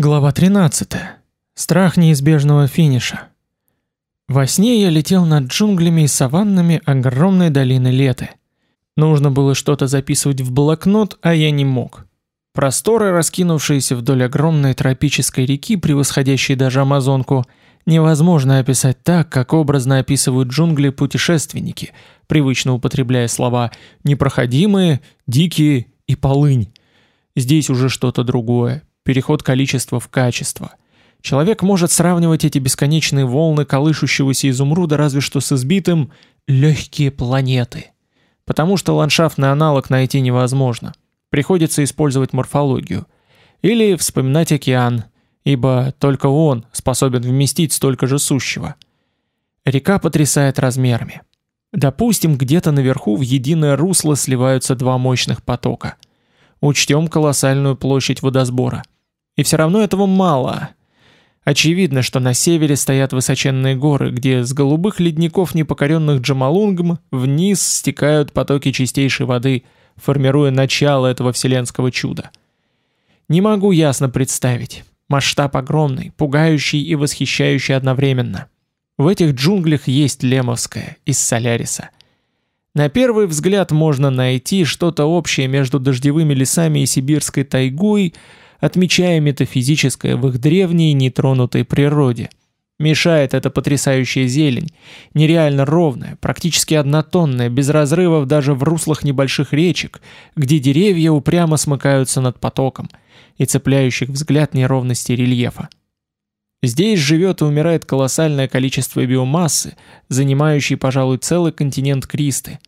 Глава 13. Страх неизбежного финиша. Во сне я летел над джунглями и саваннами огромной долины Леты. Нужно было что-то записывать в блокнот, а я не мог. Просторы, раскинувшиеся вдоль огромной тропической реки, превосходящей даже Амазонку, невозможно описать так, как образно описывают джунгли путешественники, привычно употребляя слова «непроходимые», «дикие» и «полынь». Здесь уже что-то другое, переход количества в качество. Человек может сравнивать эти бесконечные волны колышущегося изумруда разве что с избитым «легкие планеты». Потому что ландшафтный аналог найти невозможно. Приходится использовать морфологию. Или вспоминать океан, ибо только он способен вместить столько же сущего. Река потрясает размерами. Допустим, где-то наверху в единое русло сливаются два мощных потока. Учтем колоссальную площадь водосбора – и все равно этого мало. Очевидно, что на севере стоят высоченные горы, где с голубых ледников непокоренных Джамалунгм вниз стекают потоки чистейшей воды, формируя начало этого вселенского чуда. Не могу ясно представить. Масштаб огромный, пугающий и восхищающий одновременно. В этих джунглях есть Лемовская из Соляриса. На первый взгляд можно найти что-то общее между дождевыми лесами и сибирской тайгой – отмечая метафизическое в их древней нетронутой природе. Мешает эта потрясающая зелень, нереально ровная, практически однотонная, без разрывов даже в руслах небольших речек, где деревья упрямо смыкаются над потоком и цепляющих взгляд неровности рельефа. Здесь живет и умирает колоссальное количество биомассы, занимающей, пожалуй, целый континент Кристы.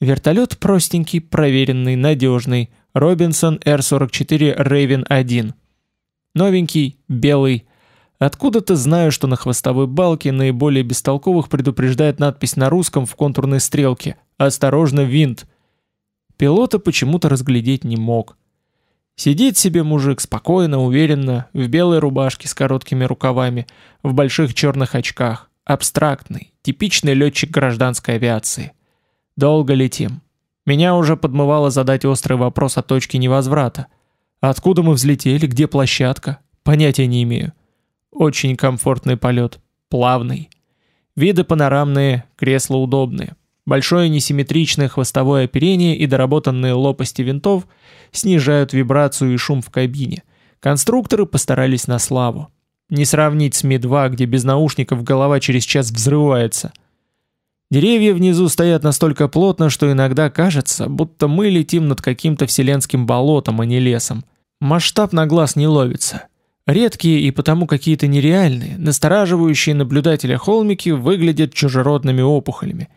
Вертолет простенький, проверенный, надежный, Робинсон R44 Raven 1. Новенький, белый. Откуда-то знаю, что на хвостовой балке наиболее бестолковых предупреждает надпись на русском в контурной стрелке «Осторожно, винт». Пилота почему-то разглядеть не мог. Сидит себе мужик спокойно, уверенно, в белой рубашке с короткими рукавами, в больших черных очках, абстрактный, типичный летчик гражданской авиации. Долго летим. Меня уже подмывало задать острый вопрос о точке невозврата. Откуда мы взлетели, где площадка? Понятия не имею. Очень комфортный полет, плавный. Виды панорамные, кресла удобные. Большое несимметричное хвостовое оперение и доработанные лопасти винтов снижают вибрацию и шум в кабине. Конструкторы постарались на славу. Не сравнить с Ми-2, где без наушников голова через час взрывается – Деревья внизу стоят настолько плотно, что иногда кажется, будто мы летим над каким-то вселенским болотом, а не лесом. Масштаб на глаз не ловится. Редкие и потому какие-то нереальные, настораживающие наблюдателя холмики выглядят чужеродными опухолями.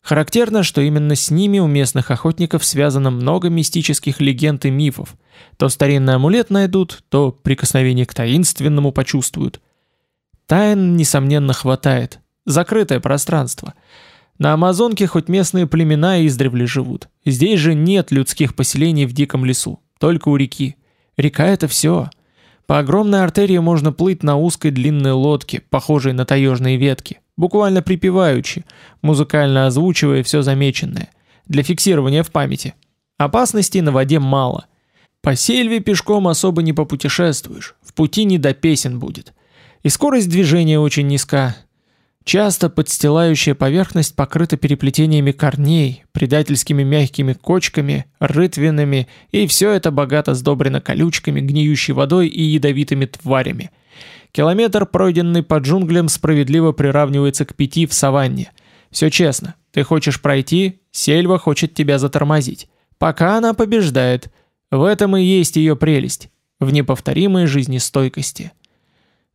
Характерно, что именно с ними у местных охотников связано много мистических легенд и мифов. То старинный амулет найдут, то прикосновение к таинственному почувствуют. Тайн, несомненно, хватает. Закрытое пространство – на Амазонке хоть местные племена издревле живут. Здесь же нет людских поселений в диком лесу, только у реки. Река — это все. По огромной артерии можно плыть на узкой длинной лодке, похожей на таежные ветки, буквально припеваючи, музыкально озвучивая все замеченное, для фиксирования в памяти. Опасностей на воде мало. По сельве пешком особо не попутешествуешь, в пути не до песен будет. И скорость движения очень низка, Часто подстилающая поверхность покрыта переплетениями корней, предательскими мягкими кочками, рытвинами, и все это богато сдобрено колючками, гниющей водой и ядовитыми тварями. Километр, пройденный по джунглям, справедливо приравнивается к пяти в саванне. Все честно. Ты хочешь пройти, сельва хочет тебя затормозить. Пока она побеждает. В этом и есть ее прелесть. В неповторимой жизнестойкости.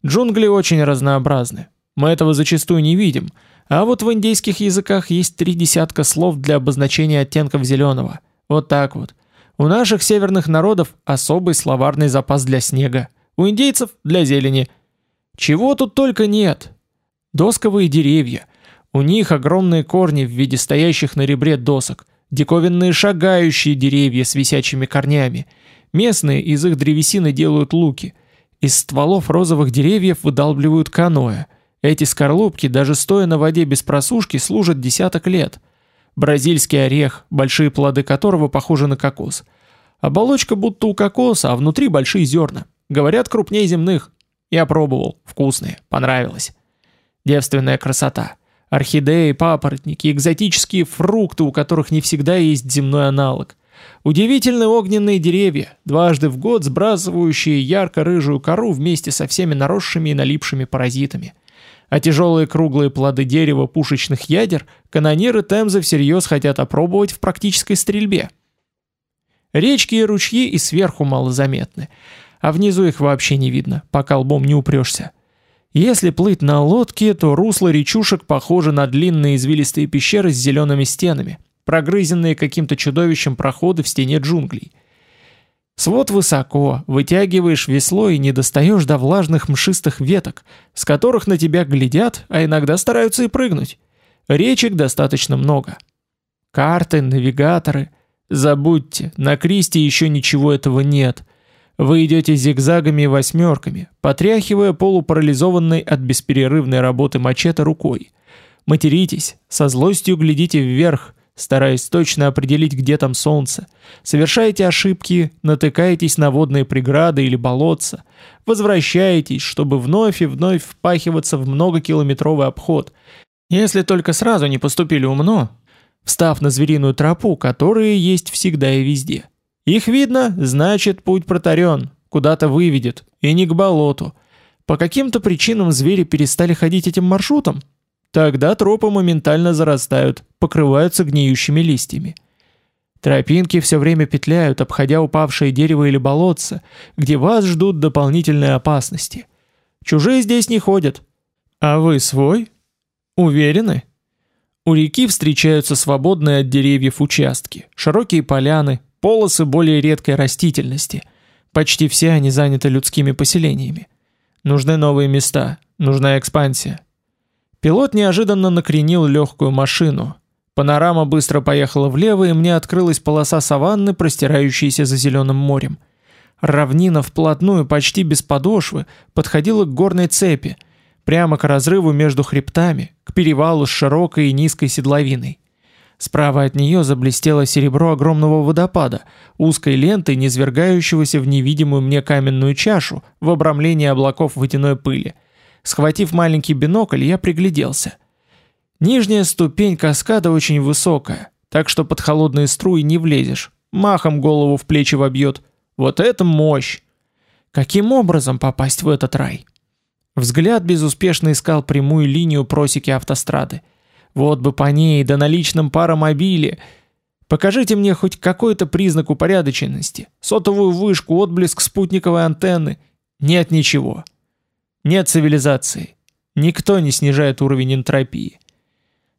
Джунгли очень разнообразны. Мы этого зачастую не видим, а вот в индейских языках есть три десятка слов для обозначения оттенков зеленого. Вот так вот. У наших северных народов особый словарный запас для снега, у индейцев для зелени. Чего тут только нет. Досковые деревья. У них огромные корни в виде стоящих на ребре досок, диковинные шагающие деревья с висячими корнями. Местные из их древесины делают луки. Из стволов розовых деревьев выдалбливают каноэ – эти скорлупки, даже стоя на воде без просушки, служат десяток лет. Бразильский орех, большие плоды которого похожи на кокос. Оболочка будто у кокоса, а внутри большие зерна. Говорят, крупнее земных. Я пробовал. Вкусные. Понравилось. Девственная красота. Орхидеи, папоротники, экзотические фрукты, у которых не всегда есть земной аналог. Удивительные огненные деревья, дважды в год сбрасывающие ярко-рыжую кору вместе со всеми наросшими и налипшими паразитами. А тяжелые круглые плоды дерева пушечных ядер канониры Темзы всерьез хотят опробовать в практической стрельбе. Речки и ручьи и сверху малозаметны, а внизу их вообще не видно, пока лбом не упрешься. Если плыть на лодке, то русло речушек похоже на длинные извилистые пещеры с зелеными стенами, прогрызенные каким-то чудовищем проходы в стене джунглей. Свод высоко, вытягиваешь весло и не достаешь до влажных мшистых веток, с которых на тебя глядят, а иногда стараются и прыгнуть. Речек достаточно много. Карты, навигаторы. Забудьте, на Кристи еще ничего этого нет. Вы идете зигзагами и восьмерками, потряхивая полупарализованной от бесперерывной работы мачете рукой. Материтесь, со злостью глядите вверх, стараясь точно определить, где там солнце. Совершаете ошибки, натыкаетесь на водные преграды или болотца. Возвращаетесь, чтобы вновь и вновь впахиваться в многокилометровый обход. Если только сразу не поступили умно, встав на звериную тропу, которые есть всегда и везде. Их видно, значит путь протарен, куда-то выведет, и не к болоту. По каким-то причинам звери перестали ходить этим маршрутом. Тогда тропы моментально зарастают, покрываются гниющими листьями. Тропинки все время петляют, обходя упавшее дерево или болотце, где вас ждут дополнительные опасности. Чужие здесь не ходят. А вы свой? Уверены? У реки встречаются свободные от деревьев участки, широкие поляны, полосы более редкой растительности. Почти все они заняты людскими поселениями. Нужны новые места, нужна экспансия. Пилот неожиданно накренил легкую машину. Панорама быстро поехала влево, и мне открылась полоса саванны, простирающаяся за зеленым морем. Равнина вплотную, почти без подошвы, подходила к горной цепи, прямо к разрыву между хребтами, к перевалу с широкой и низкой седловиной. Справа от нее заблестело серебро огромного водопада, узкой лентой, низвергающегося в невидимую мне каменную чашу в обрамлении облаков водяной пыли. Схватив маленький бинокль, я пригляделся. Нижняя ступень каскада очень высокая, так что под холодные струи не влезешь, махом голову в плечи вобьет. Вот это мощь! Каким образом попасть в этот рай? Взгляд безуспешно искал прямую линию просеки автострады. Вот бы по ней, да на личном паромобиле. Покажите мне хоть какой-то признак упорядоченности. Сотовую вышку, отблеск спутниковой антенны. Нет ничего. Нет цивилизации. Никто не снижает уровень энтропии.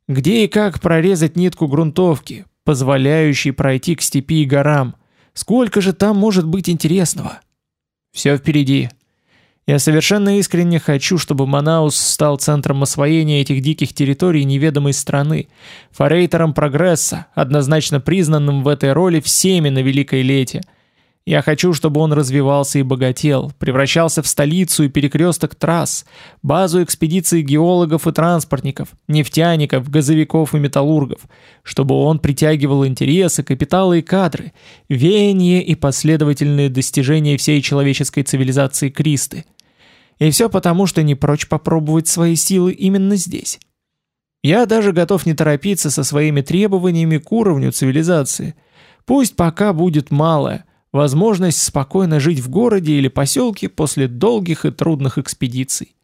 Где и как прорезать нитку грунтовки, позволяющей пройти к степи и горам? Сколько же там может быть интересного? Все впереди. Я совершенно искренне хочу, чтобы Манаус стал центром освоения этих диких территорий неведомой страны, форейтером прогресса, однозначно признанным в этой роли всеми на Великой Лете. Я хочу, чтобы он развивался и богател, превращался в столицу и перекресток трасс, базу экспедиций геологов и транспортников, нефтяников, газовиков и металлургов, чтобы он притягивал интересы, капиталы и кадры, веяние и последовательные достижения всей человеческой цивилизации Кристы – и все потому, что не прочь попробовать свои силы именно здесь. Я даже готов не торопиться со своими требованиями к уровню цивилизации. Пусть пока будет малая, возможность спокойно жить в городе или поселке после долгих и трудных экспедиций.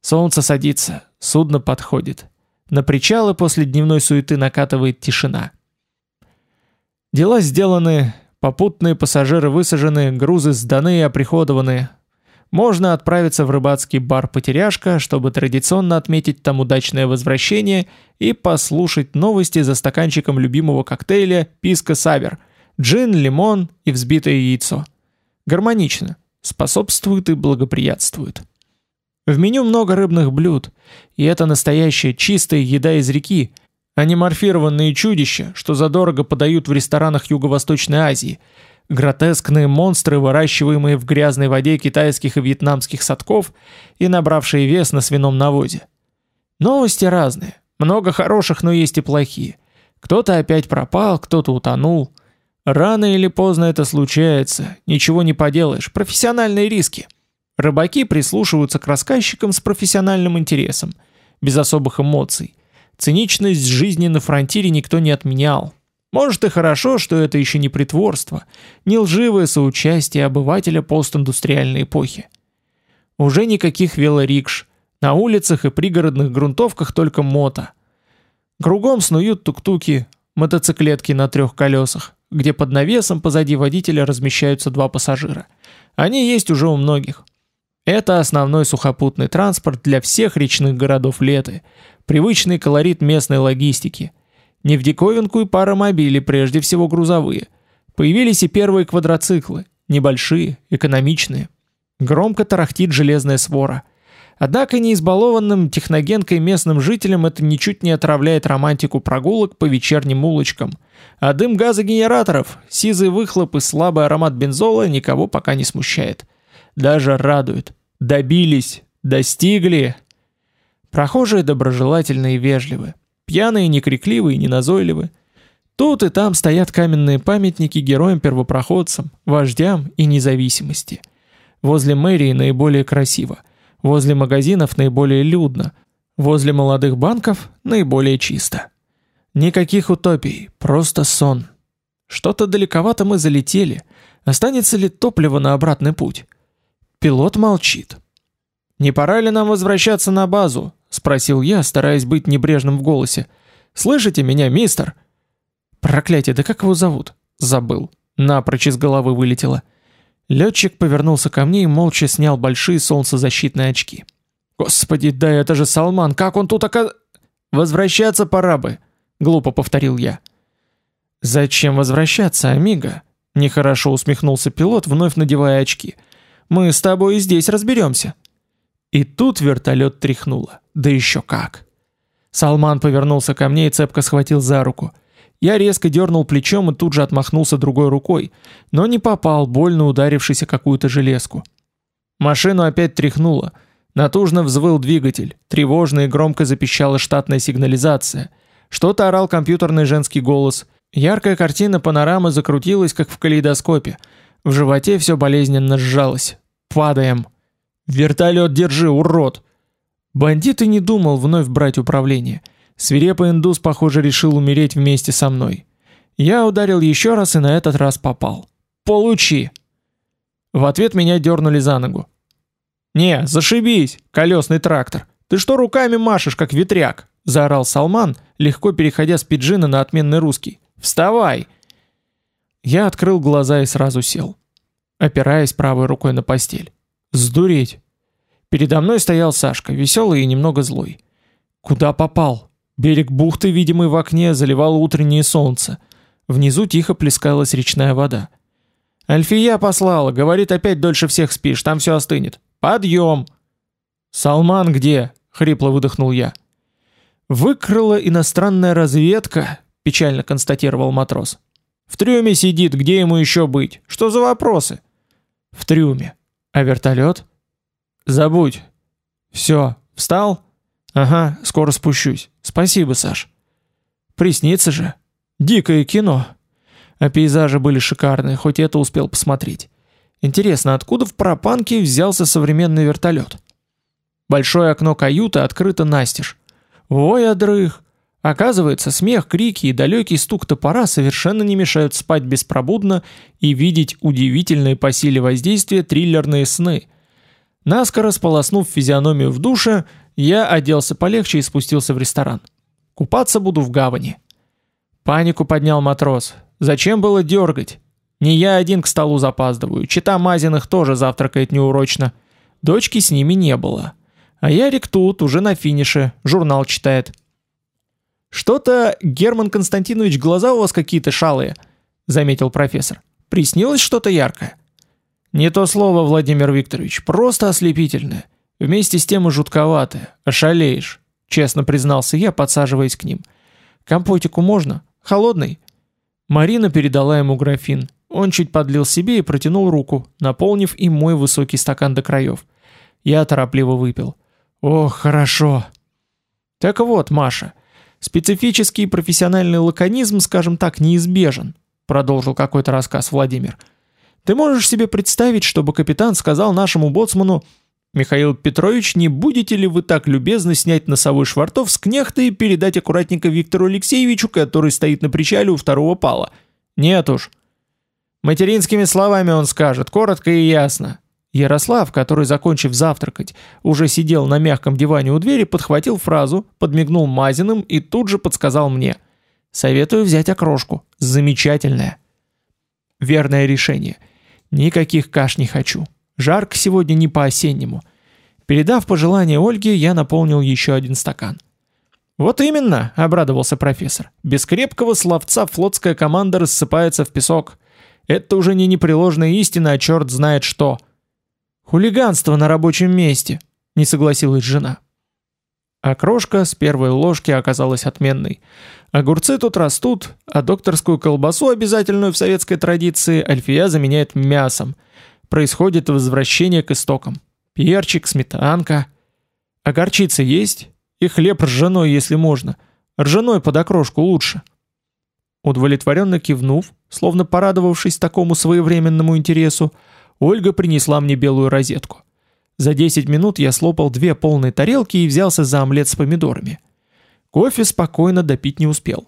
Солнце садится, судно подходит. На причалы после дневной суеты накатывает тишина. Дела сделаны, попутные пассажиры высажены, грузы сданы и оприходованы, можно отправиться в рыбацкий бар «Потеряшка», чтобы традиционно отметить там удачное возвращение и послушать новости за стаканчиком любимого коктейля «Писка Савер», джин, лимон и взбитое яйцо. Гармонично, способствует и благоприятствует. В меню много рыбных блюд, и это настоящая чистая еда из реки, а не морфированные чудища, что задорого подают в ресторанах Юго-Восточной Азии – Гротескные монстры, выращиваемые в грязной воде китайских и вьетнамских садков и набравшие вес на свином навозе. Новости разные. Много хороших, но есть и плохие. Кто-то опять пропал, кто-то утонул. Рано или поздно это случается, ничего не поделаешь, профессиональные риски. Рыбаки прислушиваются к рассказчикам с профессиональным интересом, без особых эмоций. Циничность жизни на фронтире никто не отменял. Может и хорошо, что это еще не притворство, не лживое соучастие обывателя постиндустриальной эпохи. Уже никаких велорикш, на улицах и пригородных грунтовках только мото. Кругом снуют тук-туки, мотоциклетки на трех колесах, где под навесом позади водителя размещаются два пассажира. Они есть уже у многих. Это основной сухопутный транспорт для всех речных городов Леты, привычный колорит местной логистики. Не в диковинку и паромобили, прежде всего грузовые. Появились и первые квадроциклы, небольшие, экономичные. Громко тарахтит железная свора. Однако неизбалованным техногенкой местным жителям это ничуть не отравляет романтику прогулок по вечерним улочкам. А дым газогенераторов, сизый выхлоп и слабый аромат бензола никого пока не смущает. Даже радует. Добились, достигли. Прохожие доброжелательные и вежливы. Пьяные не крикливые, не назойливы. Тут и там стоят каменные памятники героям-первопроходцам, вождям и независимости. Возле мэрии наиболее красиво – Возле магазинов наиболее людно, возле молодых банков наиболее чисто. Никаких утопий, просто сон. Что-то далековато мы залетели. Останется ли топливо на обратный путь? Пилот молчит. «Не пора ли нам возвращаться на базу?» — спросил я, стараясь быть небрежным в голосе. «Слышите меня, мистер?» «Проклятие, да как его зовут?» «Забыл». Напрочь из головы вылетело. Летчик повернулся ко мне и молча снял большие солнцезащитные очки. «Господи, да это же Салман, как он тут ока...» «Возвращаться пора бы», — глупо повторил я. «Зачем возвращаться, Амиго?» — нехорошо усмехнулся пилот, вновь надевая очки. «Мы с тобой здесь разберемся». И тут вертолет тряхнуло. Да еще как. Салман повернулся ко мне и цепко схватил за руку. Я резко дернул плечом и тут же отмахнулся другой рукой, но не попал, больно ударившись о какую-то железку. Машину опять тряхнуло. Натужно взвыл двигатель, тревожно и громко запищала штатная сигнализация. Что-то орал компьютерный женский голос. Яркая картина панорамы закрутилась, как в калейдоскопе. В животе все болезненно сжалось. «Падаем!» «Вертолет держи, урод!» Бандит и не думал вновь брать управление. Свирепый индус, похоже, решил умереть вместе со мной. Я ударил еще раз и на этот раз попал. «Получи!» В ответ меня дернули за ногу. «Не, зашибись, колесный трактор! Ты что руками машешь, как ветряк?» Заорал Салман, легко переходя с пиджина на отменный русский. «Вставай!» Я открыл глаза и сразу сел, опираясь правой рукой на постель. «Сдуреть!» Передо мной стоял Сашка, веселый и немного злой. «Куда попал?» Берег бухты, видимый в окне, заливало утреннее солнце. Внизу тихо плескалась речная вода. «Альфия послала, говорит, опять дольше всех спишь, там все остынет. Подъем!» «Салман где?» — хрипло выдохнул я. «Выкрала иностранная разведка», — печально констатировал матрос. «В трюме сидит, где ему еще быть? Что за вопросы?» «В трюме. А вертолет?» «Забудь. Все, встал?» Ага, скоро спущусь. Спасибо, Саш. Приснится же. Дикое кино. А пейзажи были шикарные, хоть это успел посмотреть. Интересно, откуда в Пропанке взялся современный вертолет? Большое окно каюты открыто настежь. Ой, одрых! Оказывается, смех, крики и далекий стук топора совершенно не мешают спать беспробудно и видеть удивительные по силе воздействия триллерные сны. Наскоро сполоснув физиономию в душе, я оделся полегче и спустился в ресторан. Купаться буду в гавани. Панику поднял матрос. Зачем было дергать? Не я один к столу запаздываю. Чита Мазиных тоже завтракает неурочно. Дочки с ними не было. А Ярик тут, уже на финише, журнал читает. «Что-то, Герман Константинович, глаза у вас какие-то шалые», — заметил профессор. «Приснилось что-то яркое?» «Не то слово, Владимир Викторович, просто ослепительное. Вместе с тем и жутковатое. Ошалеешь, честно признался я, подсаживаясь к ним. Компотику можно? Холодный? Марина передала ему графин. Он чуть подлил себе и протянул руку, наполнив им мой высокий стакан до краев. Я торопливо выпил. Ох, хорошо. Так вот, Маша, специфический профессиональный лаконизм, скажем так, неизбежен. продолжил какой-то рассказ Владимир. Ты можешь себе представить, чтобы капитан сказал нашему боцману «Михаил Петрович, не будете ли вы так любезны снять носовой швартов с кнехта и передать аккуратненько Виктору Алексеевичу, который стоит на причале у второго пала?» «Нет уж». Материнскими словами он скажет, коротко и ясно. Ярослав, который, закончив завтракать, уже сидел на мягком диване у двери, подхватил фразу, подмигнул Мазиным и тут же подсказал мне. «Советую взять окрошку. Замечательная». Верное решение. Никаких каш не хочу. Жарко сегодня не по-осеннему. Передав пожелание Ольге, я наполнил еще один стакан. «Вот именно», — обрадовался профессор. «Без крепкого словца флотская команда рассыпается в песок. Это уже не непреложная истина, а черт знает что». «Хулиганство на рабочем месте», — не согласилась жена. А крошка с первой ложки оказалась отменной. Огурцы тут растут, а докторскую колбасу, обязательную в советской традиции, Альфия заменяет мясом — происходит возвращение к истокам. Перчик, сметанка. А горчица есть? И хлеб ржаной, если можно. Ржаной под окрошку лучше. Удовлетворенно кивнув, словно порадовавшись такому своевременному интересу, Ольга принесла мне белую розетку. За 10 минут я слопал две полные тарелки и взялся за омлет с помидорами. Кофе спокойно допить не успел.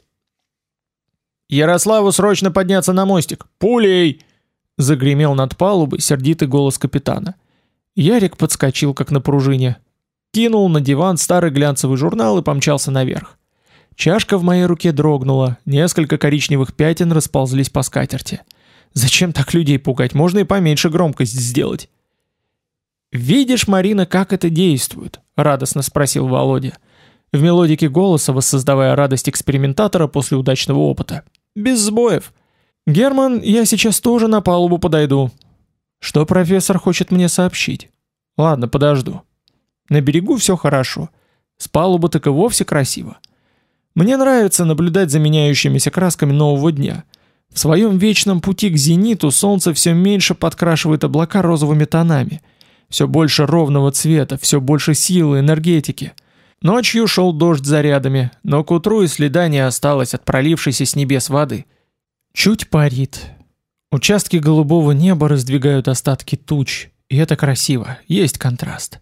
«Ярославу срочно подняться на мостик! Пулей!» Загремел над палубой сердитый голос капитана. Ярик подскочил, как на пружине. Кинул на диван старый глянцевый журнал и помчался наверх. Чашка в моей руке дрогнула, несколько коричневых пятен расползлись по скатерти. Зачем так людей пугать? Можно и поменьше громкость сделать. «Видишь, Марина, как это действует?» — радостно спросил Володя. В мелодике голоса воссоздавая радость экспериментатора после удачного опыта. «Без сбоев. «Герман, я сейчас тоже на палубу подойду». «Что профессор хочет мне сообщить?» «Ладно, подожду». «На берегу все хорошо. С палубы так и вовсе красиво. Мне нравится наблюдать за меняющимися красками нового дня. В своем вечном пути к зениту солнце все меньше подкрашивает облака розовыми тонами. Все больше ровного цвета, все больше силы, энергетики». Ночью шел дождь зарядами, но к утру и следа не осталось от пролившейся с небес воды – Чуть парит. Участки голубого неба раздвигают остатки туч, и это красиво, есть контраст.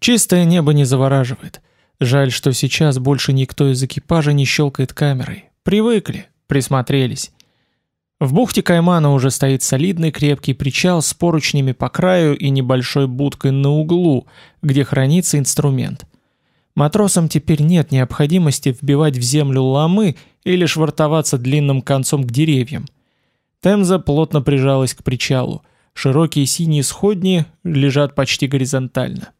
Чистое небо не завораживает. Жаль, что сейчас больше никто из экипажа не щелкает камерой. Привыкли, присмотрелись. В бухте Каймана уже стоит солидный крепкий причал с поручнями по краю и небольшой будкой на углу, где хранится инструмент. Матросам теперь нет необходимости вбивать в землю ломы или швартоваться длинным концом к деревьям. Темза плотно прижалась к причалу. Широкие синие сходни лежат почти горизонтально.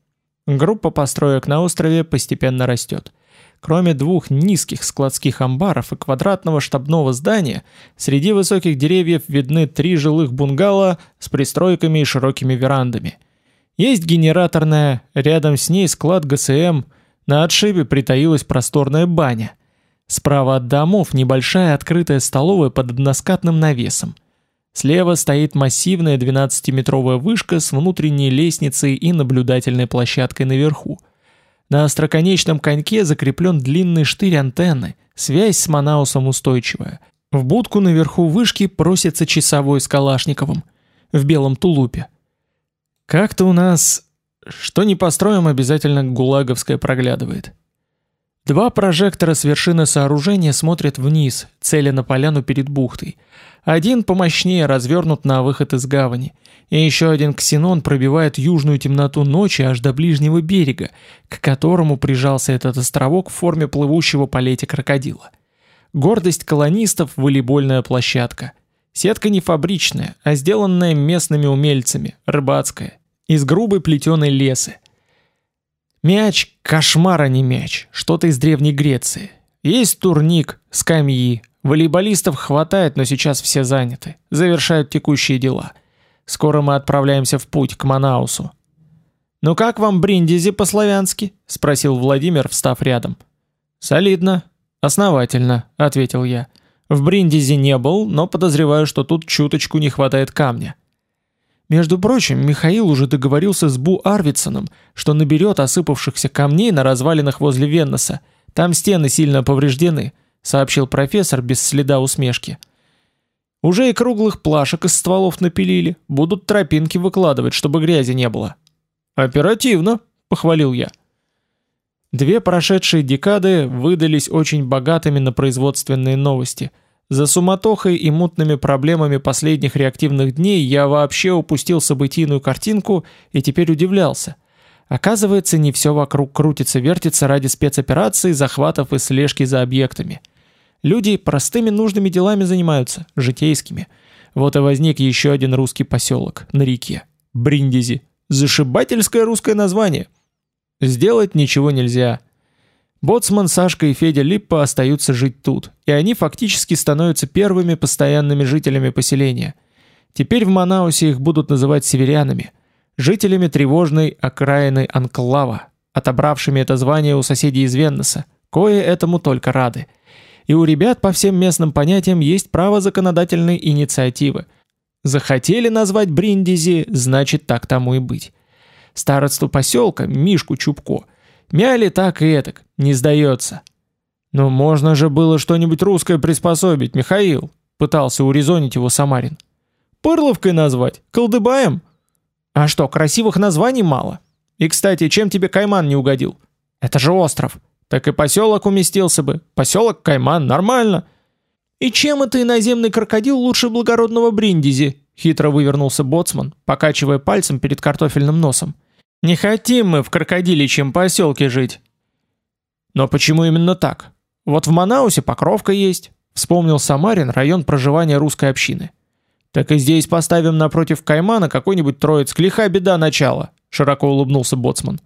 Группа построек на острове постепенно растет. Кроме двух низких складских амбаров и квадратного штабного здания, среди высоких деревьев видны три жилых бунгало с пристройками и широкими верандами. Есть генераторная, рядом с ней склад ГСМ, на отшибе притаилась просторная баня – Справа от домов небольшая открытая столовая под односкатным навесом. Слева стоит массивная 12-метровая вышка с внутренней лестницей и наблюдательной площадкой наверху. На остроконечном коньке закреплен длинный штырь антенны, связь с Манаусом устойчивая. В будку наверху вышки просится часовой с Калашниковым, в белом тулупе. Как-то у нас... Что не построим, обязательно гулаговская проглядывает. Два прожектора с вершины сооружения смотрят вниз, целя на поляну перед бухтой. Один помощнее развернут на выход из гавани, и еще один ксенон пробивает южную темноту ночи аж до ближнего берега, к которому прижался этот островок в форме плывущего по лете крокодила. Гордость колонистов – волейбольная площадка. Сетка не фабричная, а сделанная местными умельцами, рыбацкая, из грубой плетеной лесы. Мяч – кошмар, а не мяч, что-то из Древней Греции. Есть турник, скамьи, волейболистов хватает, но сейчас все заняты, завершают текущие дела. Скоро мы отправляемся в путь к Манаусу. «Ну как вам Бриндизи по-славянски?» – спросил Владимир, встав рядом. «Солидно, основательно», – ответил я. «В Бриндизи не был, но подозреваю, что тут чуточку не хватает камня». Между прочим, Михаил уже договорился с Бу Арвидсоном, что наберет осыпавшихся камней на развалинах возле Венноса. Там стены сильно повреждены, сообщил профессор без следа усмешки. Уже и круглых плашек из стволов напилили, будут тропинки выкладывать, чтобы грязи не было. Оперативно, похвалил я. Две прошедшие декады выдались очень богатыми на производственные новости. За суматохой и мутными проблемами последних реактивных дней я вообще упустил событийную картинку и теперь удивлялся. Оказывается, не все вокруг крутится-вертится ради спецопераций, захватов и слежки за объектами. Люди простыми нужными делами занимаются, житейскими. Вот и возник еще один русский поселок на реке. Бриндизи. Зашибательское русское название. Сделать ничего нельзя. Боцман, Сашка и Федя Липпа остаются жить тут, и они фактически становятся первыми постоянными жителями поселения. Теперь в Манаусе их будут называть северянами, жителями тревожной окраины Анклава, отобравшими это звание у соседей из Веннеса, кое этому только рады. И у ребят по всем местным понятиям есть право законодательной инициативы – Захотели назвать Бриндизи, значит так тому и быть. Староству поселка, Мишку Чубко, мяли так и этак, не сдается. Но можно же было что-нибудь русское приспособить, Михаил, пытался урезонить его Самарин. Пырловкой назвать, колдыбаем? А что, красивых названий мало? И, кстати, чем тебе Кайман не угодил? Это же остров. Так и поселок уместился бы. Поселок Кайман, нормально. «И чем это иноземный крокодил лучше благородного Бриндизи?» Хитро вывернулся боцман, покачивая пальцем перед картофельным носом. «Не хотим мы в крокодиличьем поселке жить». «Но почему именно так? Вот в Манаусе Покровка есть», вспомнил Самарин район проживания русской общины. «Так и здесь поставим напротив Каймана какой-нибудь троиц, лиха беда начала», широко улыбнулся боцман.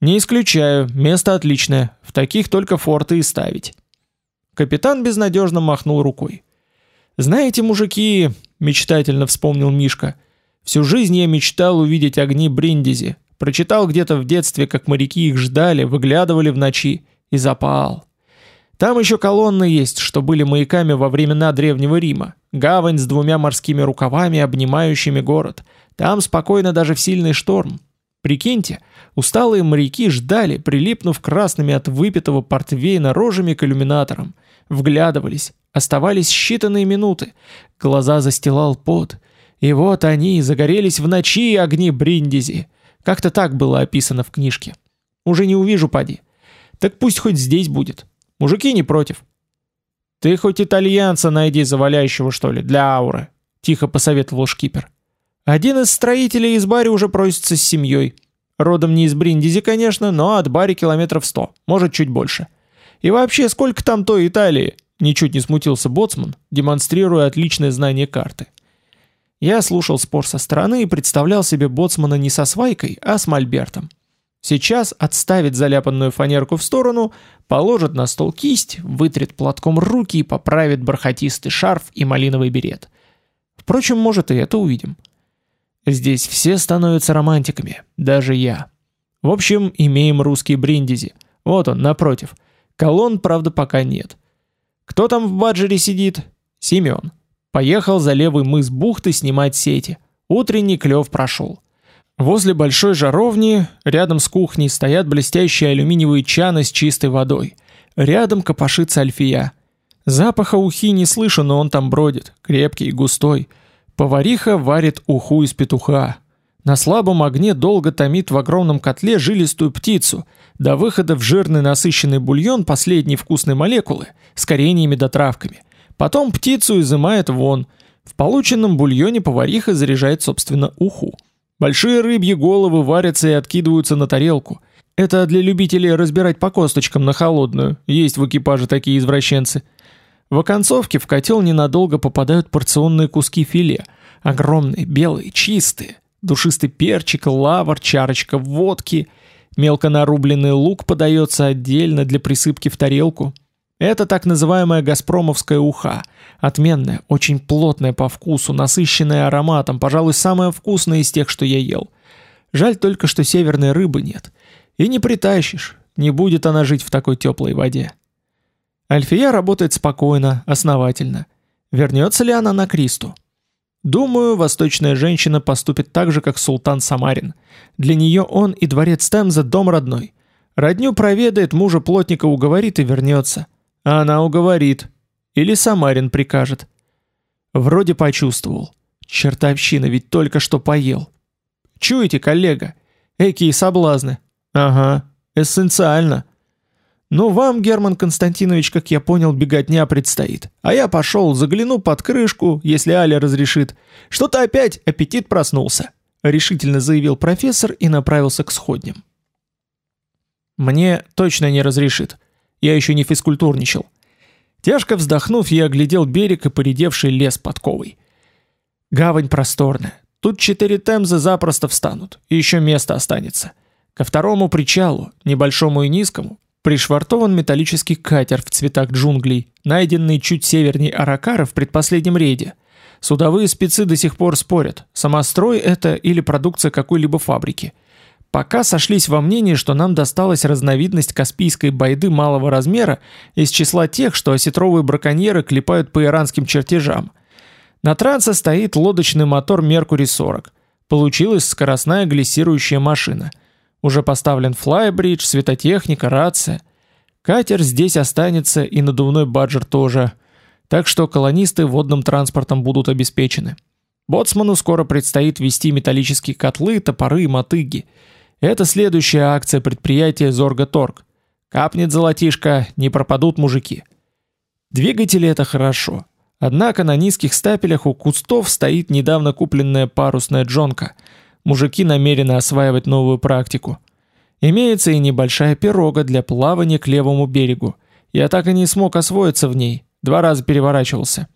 «Не исключаю, место отличное, в таких только форты и ставить». Капитан безнадежно махнул рукой. «Знаете, мужики», — мечтательно вспомнил Мишка, «всю жизнь я мечтал увидеть огни Бриндизи. Прочитал где-то в детстве, как моряки их ждали, выглядывали в ночи, и запал. Там еще колонны есть, что были маяками во времена Древнего Рима. Гавань с двумя морскими рукавами, обнимающими город. Там спокойно даже в сильный шторм. Прикиньте, усталые моряки ждали, прилипнув красными от выпитого портвейна рожами к иллюминаторам — вглядывались, оставались считанные минуты, глаза застилал пот. И вот они загорелись в ночи огни Бриндизи. Как-то так было описано в книжке. Уже не увижу, поди. Так пусть хоть здесь будет. Мужики не против. Ты хоть итальянца найди заваляющего, что ли, для ауры, тихо посоветовал шкипер. Один из строителей из Бари уже просится с семьей. Родом не из Бриндизи, конечно, но от Бари километров сто, может чуть больше. И вообще, сколько там той Италии?» Ничуть не смутился Боцман, демонстрируя отличное знание карты. Я слушал спор со стороны и представлял себе Боцмана не со свайкой, а с мольбертом. Сейчас отставит заляпанную фанерку в сторону, положит на стол кисть, вытрет платком руки и поправит бархатистый шарф и малиновый берет. Впрочем, может и это увидим. Здесь все становятся романтиками, даже я. В общем, имеем русские бриндизи. Вот он, напротив – Колонн, правда, пока нет. Кто там в баджере сидит? Семен. Поехал за левый мыс бухты снимать сети. Утренний клев прошел. Возле большой жаровни, рядом с кухней, стоят блестящие алюминиевые чаны с чистой водой. Рядом копошится альфия. Запаха ухи не слышу, но он там бродит, крепкий и густой. Повариха варит уху из петуха. На слабом огне долго томит в огромном котле жилистую птицу, до выхода в жирный насыщенный бульон последней вкусной молекулы с кореньями да травками. Потом птицу изымает вон. В полученном бульоне повариха заряжает, собственно, уху. Большие рыбьи головы варятся и откидываются на тарелку. Это для любителей разбирать по косточкам на холодную. Есть в экипаже такие извращенцы. В оконцовке в котел ненадолго попадают порционные куски филе. Огромные, белые, чистые. Душистый перчик, лавр, чарочка водки. Мелко нарубленный лук подается отдельно для присыпки в тарелку. Это так называемая газпромовская уха. Отменная, очень плотная по вкусу, насыщенная ароматом, пожалуй, самая вкусная из тех, что я ел. Жаль только, что северной рыбы нет. И не притащишь, не будет она жить в такой теплой воде. Альфия работает спокойно, основательно. Вернется ли она на Кристу? Думаю, восточная женщина поступит так же, как султан Самарин. Для нее он и дворец Темза дом родной. Родню проведает, мужа плотника уговорит и вернется. А она уговорит. Или Самарин прикажет. Вроде почувствовал. Чертовщина, ведь только что поел. Чуете, коллега? Экие соблазны. Ага, эссенциально. Но вам, Герман Константинович, как я понял, беготня предстоит. А я пошел, загляну под крышку, если Аля разрешит. Что-то опять аппетит проснулся. Решительно заявил профессор и направился к сходням. Мне точно не разрешит. Я еще не физкультурничал. Тяжко вздохнув, я оглядел берег и поредевший лес подковой. Гавань просторная. Тут четыре темзы запросто встанут, и еще место останется. Ко второму причалу, небольшому и низкому, пришвартован металлический катер в цветах джунглей, найденный чуть северней Аракара в предпоследнем рейде. Судовые спецы до сих пор спорят, самострой это или продукция какой-либо фабрики – Пока сошлись во мнении, что нам досталась разновидность каспийской байды малого размера из числа тех, что осетровые браконьеры клепают по иранским чертежам. На трансе стоит лодочный мотор Меркурий-40. Получилась скоростная глиссирующая машина. Уже поставлен флайбридж, светотехника, рация. Катер здесь останется и надувной баджер тоже. Так что колонисты водным транспортом будут обеспечены. Боцману скоро предстоит вести металлические котлы, топоры и мотыги. Это следующая акция предприятия Зорготорг. Капнет золотишко, не пропадут мужики. Двигатели это хорошо. Однако на низких стапелях у кустов стоит недавно купленная парусная джонка. Мужики намерены осваивать новую практику. Имеется и небольшая пирога для плавания к левому берегу. Я так и не смог освоиться в ней. Два раза переворачивался.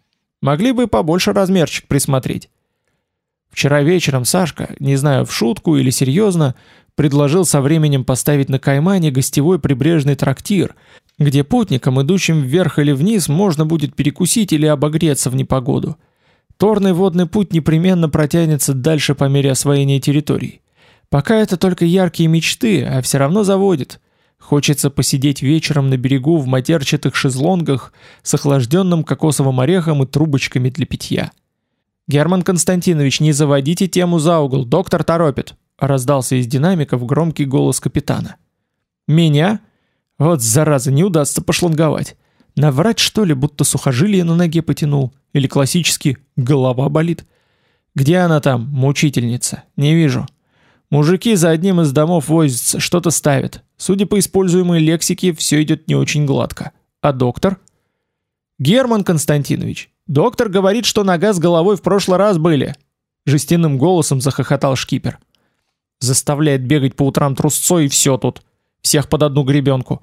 Могли бы побольше размерчик присмотреть. Вчера вечером Сашка, не знаю, в шутку или серьезно, предложил со временем поставить на Каймане гостевой прибрежный трактир, где путникам, идущим вверх или вниз, можно будет перекусить или обогреться в непогоду. Торный водный путь непременно протянется дальше по мере освоения территорий. Пока это только яркие мечты, а все равно заводит. Хочется посидеть вечером на берегу в матерчатых шезлонгах с охлажденным кокосовым орехом и трубочками для питья. «Герман Константинович, не заводите тему за угол, доктор торопит», раздался из динамиков громкий голос капитана. «Меня? Вот зараза, не удастся пошланговать. Наврать что ли, будто сухожилие на ноге потянул? Или классически голова болит? Где она там, мучительница? Не вижу». Мужики за одним из домов возятся, что-то ставят. Судя по используемой лексике, все идет не очень гладко. А доктор? Герман Константинович, доктор говорит, что нога с головой в прошлый раз были. Жестяным голосом захохотал шкипер. Заставляет бегать по утрам трусцой и все тут. Всех под одну гребенку.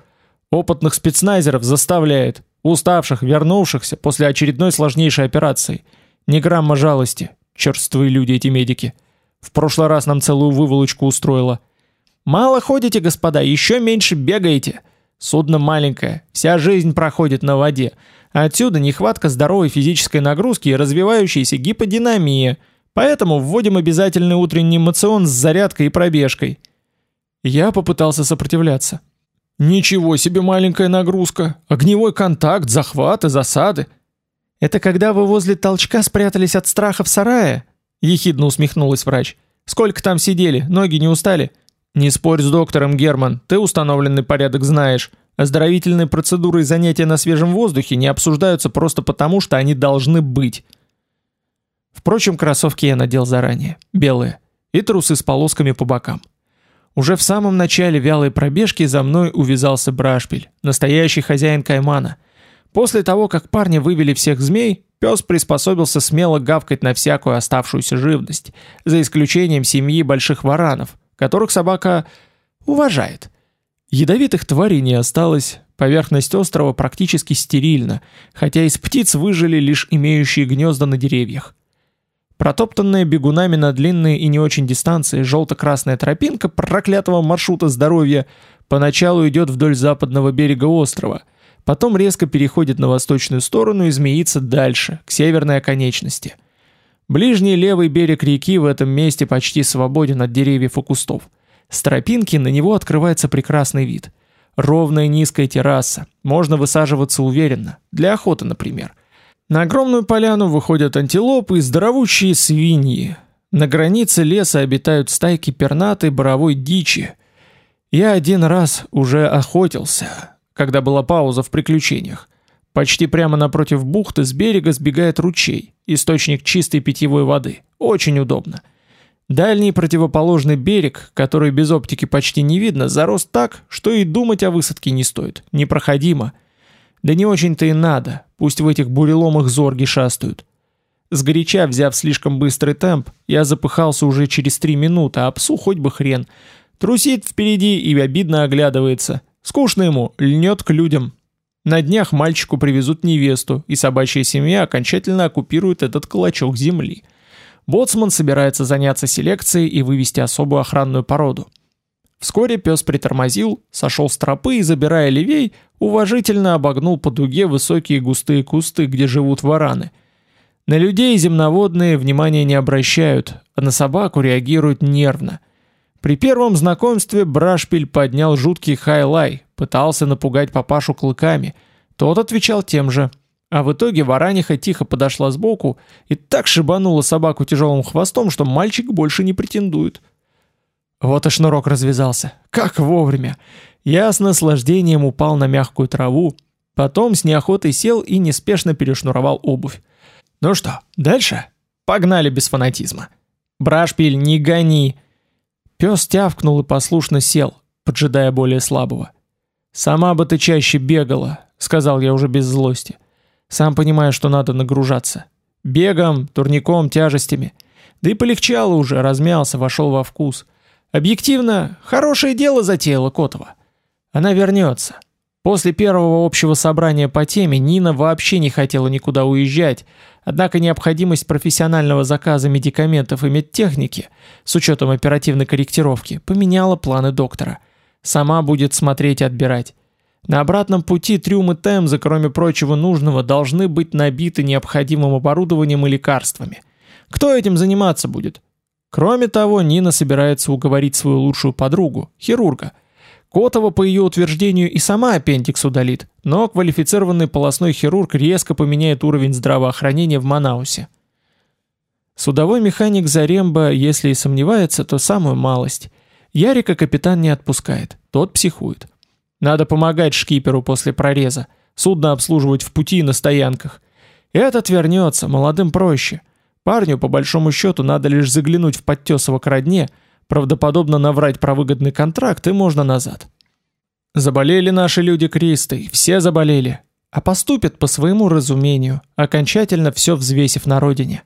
Опытных спецназеров заставляет. Уставших, вернувшихся после очередной сложнейшей операции. Ни грамма жалости. Черствые люди эти медики. В прошлый раз нам целую выволочку устроила. Мало ходите, господа, еще меньше бегаете. Судно маленькое, вся жизнь проходит на воде. Отсюда нехватка здоровой физической нагрузки и развивающаяся гиподинамия – Поэтому вводим обязательный утренний мацион с зарядкой и пробежкой. Я попытался сопротивляться. Ничего себе маленькая нагрузка. Огневой контакт, захваты, засады. Это когда вы возле толчка спрятались от страха в сарае? Ехидно усмехнулась врач. Сколько там сидели? Ноги не устали? Не спорь с доктором, Герман. Ты установленный порядок знаешь. Оздоровительные процедуры и занятия на свежем воздухе не обсуждаются просто потому, что они должны быть. Впрочем, кроссовки я надел заранее, белые, и трусы с полосками по бокам. Уже в самом начале вялой пробежки за мной увязался Брашпиль, настоящий хозяин каймана. После того, как парни вывели всех змей, пес приспособился смело гавкать на всякую оставшуюся живность, за исключением семьи больших варанов, которых собака уважает. Ядовитых тварей не осталось, поверхность острова практически стерильна, хотя из птиц выжили лишь имеющие гнезда на деревьях. Протоптанная бегунами на длинные и не очень дистанции желто-красная тропинка проклятого маршрута здоровья поначалу идет вдоль западного берега острова, потом резко переходит на восточную сторону и змеится дальше, к северной оконечности. Ближний левый берег реки в этом месте почти свободен от деревьев и кустов. С тропинки на него открывается прекрасный вид. Ровная низкая терраса, можно высаживаться уверенно, для охоты, например. На огромную поляну выходят антилопы и здоровущие свиньи. На границе леса обитают стайки пернатой боровой дичи. Я один раз уже охотился, когда была пауза в приключениях. Почти прямо напротив бухты с берега сбегает ручей, источник чистой питьевой воды. Очень удобно. Дальний противоположный берег, который без оптики почти не видно, зарос так, что и думать о высадке не стоит. Непроходимо. Да не очень-то и надо, пусть в этих буреломах зорги шастают. Сгоряча, взяв слишком быстрый темп, я запыхался уже через три минуты, а псу хоть бы хрен. Трусит впереди и обидно оглядывается. Скучно ему, льнет к людям. На днях мальчику привезут невесту, и собачья семья окончательно оккупирует этот клочок земли. Боцман собирается заняться селекцией и вывести особую охранную породу. Вскоре пес притормозил, сошел с тропы и, забирая левей, уважительно обогнул по дуге высокие густые кусты, где живут вараны. На людей земноводные внимания не обращают, а на собаку реагируют нервно. При первом знакомстве Брашпиль поднял жуткий хайлай, пытался напугать папашу клыками. Тот отвечал тем же – а в итоге вараниха тихо подошла сбоку и так шибанула собаку тяжелым хвостом, что мальчик больше не претендует. Вот и шнурок развязался. Как вовремя. Я с наслаждением упал на мягкую траву, потом с неохотой сел и неспешно перешнуровал обувь. Ну что, дальше? Погнали без фанатизма. Брашпиль, не гони. Пес тявкнул и послушно сел, поджидая более слабого. «Сама бы ты чаще бегала», — сказал я уже без злости. — сам понимаю, что надо нагружаться. Бегом, турником, тяжестями. Да и полегчало уже, размялся, вошел во вкус. Объективно, хорошее дело затеяла Котова. Она вернется. После первого общего собрания по теме Нина вообще не хотела никуда уезжать, однако необходимость профессионального заказа медикаментов и медтехники, с учетом оперативной корректировки, поменяла планы доктора. Сама будет смотреть и отбирать. На обратном пути трюмы Темзы, кроме прочего нужного, должны быть набиты необходимым оборудованием и лекарствами. Кто этим заниматься будет? Кроме того, Нина собирается уговорить свою лучшую подругу, хирурга. Котова, по ее утверждению, и сама аппендикс удалит, но квалифицированный полостной хирург резко поменяет уровень здравоохранения в Манаусе. Судовой механик Заремба, если и сомневается, то самую малость. Ярика капитан не отпускает, тот психует. Надо помогать шкиперу после прореза, судно обслуживать в пути и на стоянках. Этот вернется, молодым проще. Парню, по большому счету, надо лишь заглянуть в Подтесово к родне, правдоподобно наврать про выгодный контракт и можно назад. Заболели наши люди Кристой, все заболели. А поступят по своему разумению, окончательно все взвесив на родине.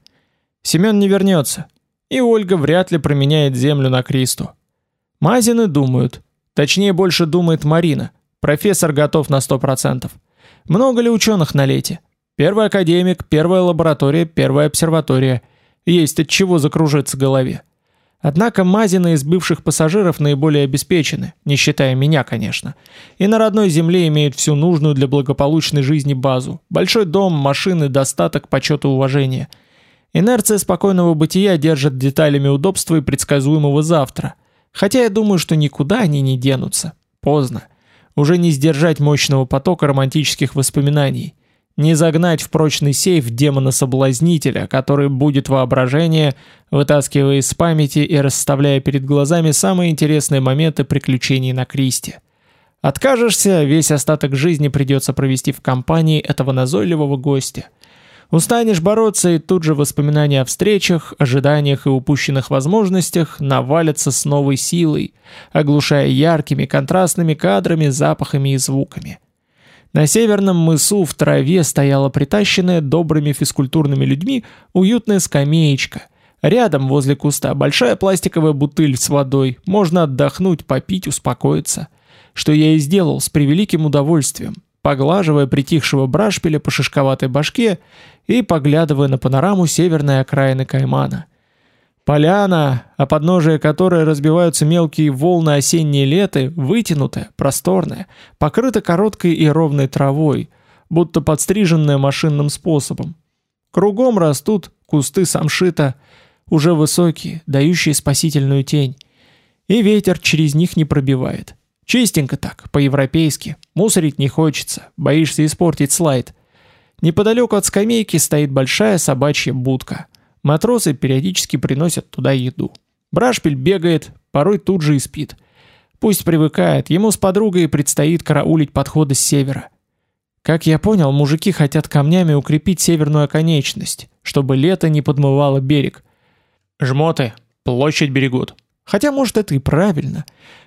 Семен не вернется, и Ольга вряд ли променяет землю на Кристу. Мазины думают, Точнее, больше думает Марина. Профессор готов на 100%. Много ли ученых на лете? Первый академик, первая лаборатория, первая обсерватория. Есть от чего закружиться голове. Однако Мазины из бывших пассажиров наиболее обеспечены, не считая меня, конечно. И на родной земле имеют всю нужную для благополучной жизни базу. Большой дом, машины, достаток, почет и уважение. Инерция спокойного бытия держит деталями удобства и предсказуемого завтра – Хотя я думаю, что никуда они не денутся. Поздно. Уже не сдержать мощного потока романтических воспоминаний. Не загнать в прочный сейф демона-соблазнителя, который будет воображение, вытаскивая из памяти и расставляя перед глазами самые интересные моменты приключений на Кристе. Откажешься, весь остаток жизни придется провести в компании этого назойливого гостя – Устанешь бороться, и тут же воспоминания о встречах, ожиданиях и упущенных возможностях навалятся с новой силой, оглушая яркими контрастными кадрами, запахами и звуками. На северном мысу в траве стояла притащенная добрыми физкультурными людьми уютная скамеечка. Рядом, возле куста, большая пластиковая бутыль с водой. Можно отдохнуть, попить, успокоиться. Что я и сделал с превеликим удовольствием поглаживая притихшего брашпиля по шишковатой башке и поглядывая на панораму северной окраины Каймана. Поляна, о подножие которой разбиваются мелкие волны осенней леты, вытянутая, просторная, покрыта короткой и ровной травой, будто подстриженная машинным способом. Кругом растут кусты самшита, уже высокие, дающие спасительную тень, и ветер через них не пробивает. Чистенько так, по-европейски. Мусорить не хочется, боишься испортить слайд. Неподалеку от скамейки стоит большая собачья будка. Матросы периодически приносят туда еду. Брашпиль бегает, порой тут же и спит. Пусть привыкает, ему с подругой предстоит караулить подходы с севера. Как я понял, мужики хотят камнями укрепить северную оконечность, чтобы лето не подмывало берег. Жмоты, площадь берегут. Хотя, может, это и правильно.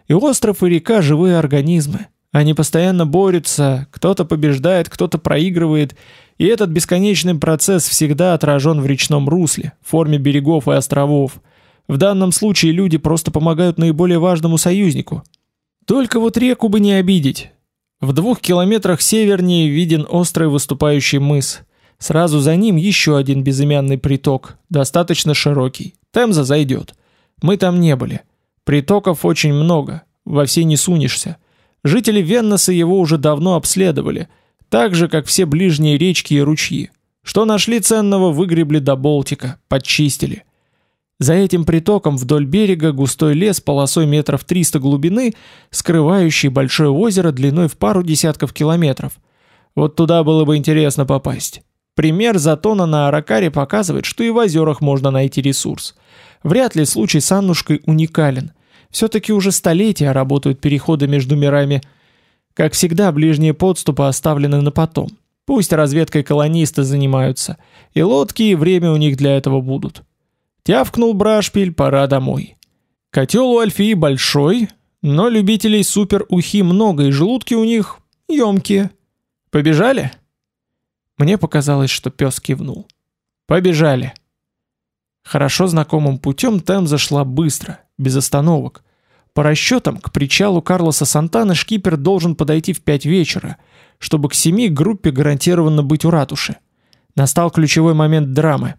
И остров, и река – живые организмы. Они постоянно борются, кто-то побеждает, кто-то проигрывает, и этот бесконечный процесс всегда отражен в речном русле, в форме берегов и островов. В данном случае люди просто помогают наиболее важному союзнику. Только вот реку бы не обидеть. В двух километрах севернее виден острый выступающий мыс. Сразу за ним еще один безымянный приток, достаточно широкий. Темза зайдет. Мы там не были. Притоков очень много, во все не сунешься. Жители Венноса его уже давно обследовали, так же, как все ближние речки и ручьи. Что нашли ценного, выгребли до Болтика, подчистили. За этим притоком вдоль берега густой лес полосой метров 300 глубины, скрывающий большое озеро длиной в пару десятков километров. Вот туда было бы интересно попасть. Пример Затона на Аракаре показывает, что и в озерах можно найти ресурс. Вряд ли случай с Аннушкой уникален. Все-таки уже столетия работают переходы между мирами. Как всегда, ближние подступы оставлены на потом. Пусть разведкой колонисты занимаются. И лодки, и время у них для этого будут. Тявкнул Брашпиль, пора домой. Котел у Альфии большой, но любителей супер-ухи много, и желудки у них емкие. Побежали? Мне показалось, что пес кивнул. Побежали. Хорошо знакомым путем Темза шла быстро, без остановок. По расчетам, к причалу Карлоса Сантана шкипер должен подойти в 5 вечера, чтобы к 7 группе гарантированно быть у ратуши. Настал ключевой момент драмы.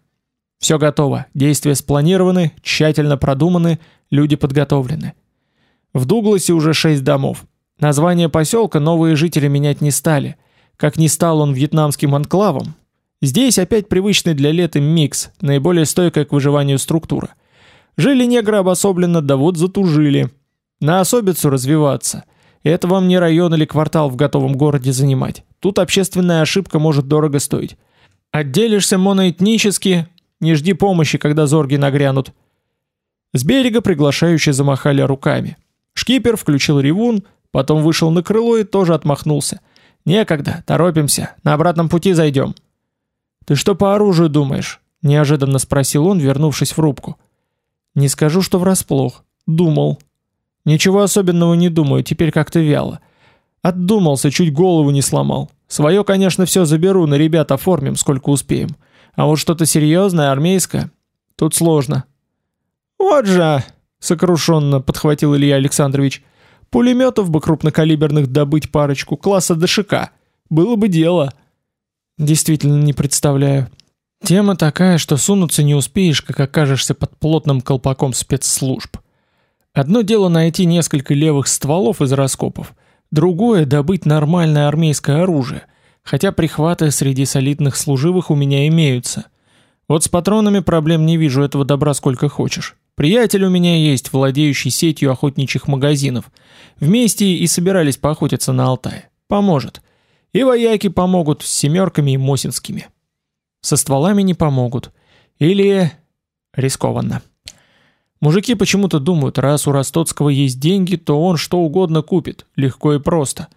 Все готово, действия спланированы, тщательно продуманы, люди подготовлены. В Дугласе уже 6 домов. Название поселка новые жители менять не стали, как не стал он вьетнамским анклавом. Здесь опять привычный для лета микс, наиболее стойкая к выживанию структура. Жили негры обособленно, да вот затужили. На особицу развиваться. Это вам не район или квартал в готовом городе занимать. Тут общественная ошибка может дорого стоить. Отделишься моноэтнически, не жди помощи, когда зорги нагрянут. С берега приглашающие замахали руками. Шкипер включил ревун, потом вышел на крыло и тоже отмахнулся. «Некогда, торопимся, на обратном пути зайдем». «Ты что по оружию думаешь?» – неожиданно спросил он, вернувшись в рубку. «Не скажу, что врасплох. Думал». «Ничего особенного не думаю, теперь как-то вяло. Отдумался, чуть голову не сломал. Свое, конечно, все заберу, на ребят оформим, сколько успеем. А вот что-то серьезное, армейское, тут сложно. Вот же, сокрушенно подхватил Илья Александрович. Пулеметов бы крупнокалиберных добыть парочку класса ДШК. Было бы дело. Действительно не представляю. Тема такая, что сунуться не успеешь, как окажешься под плотным колпаком спецслужб. Одно дело найти несколько левых стволов из раскопов, другое добыть нормальное армейское оружие – хотя прихваты среди солидных служивых у меня имеются. Вот с патронами проблем не вижу, этого добра сколько хочешь. Приятель у меня есть, владеющий сетью охотничьих магазинов. Вместе и собирались поохотиться на Алтае. Поможет. И вояки помогут с семерками и мосинскими. Со стволами не помогут. Или... рискованно. Мужики почему-то думают, раз у Ростоцкого есть деньги, то он что угодно купит, легко и просто.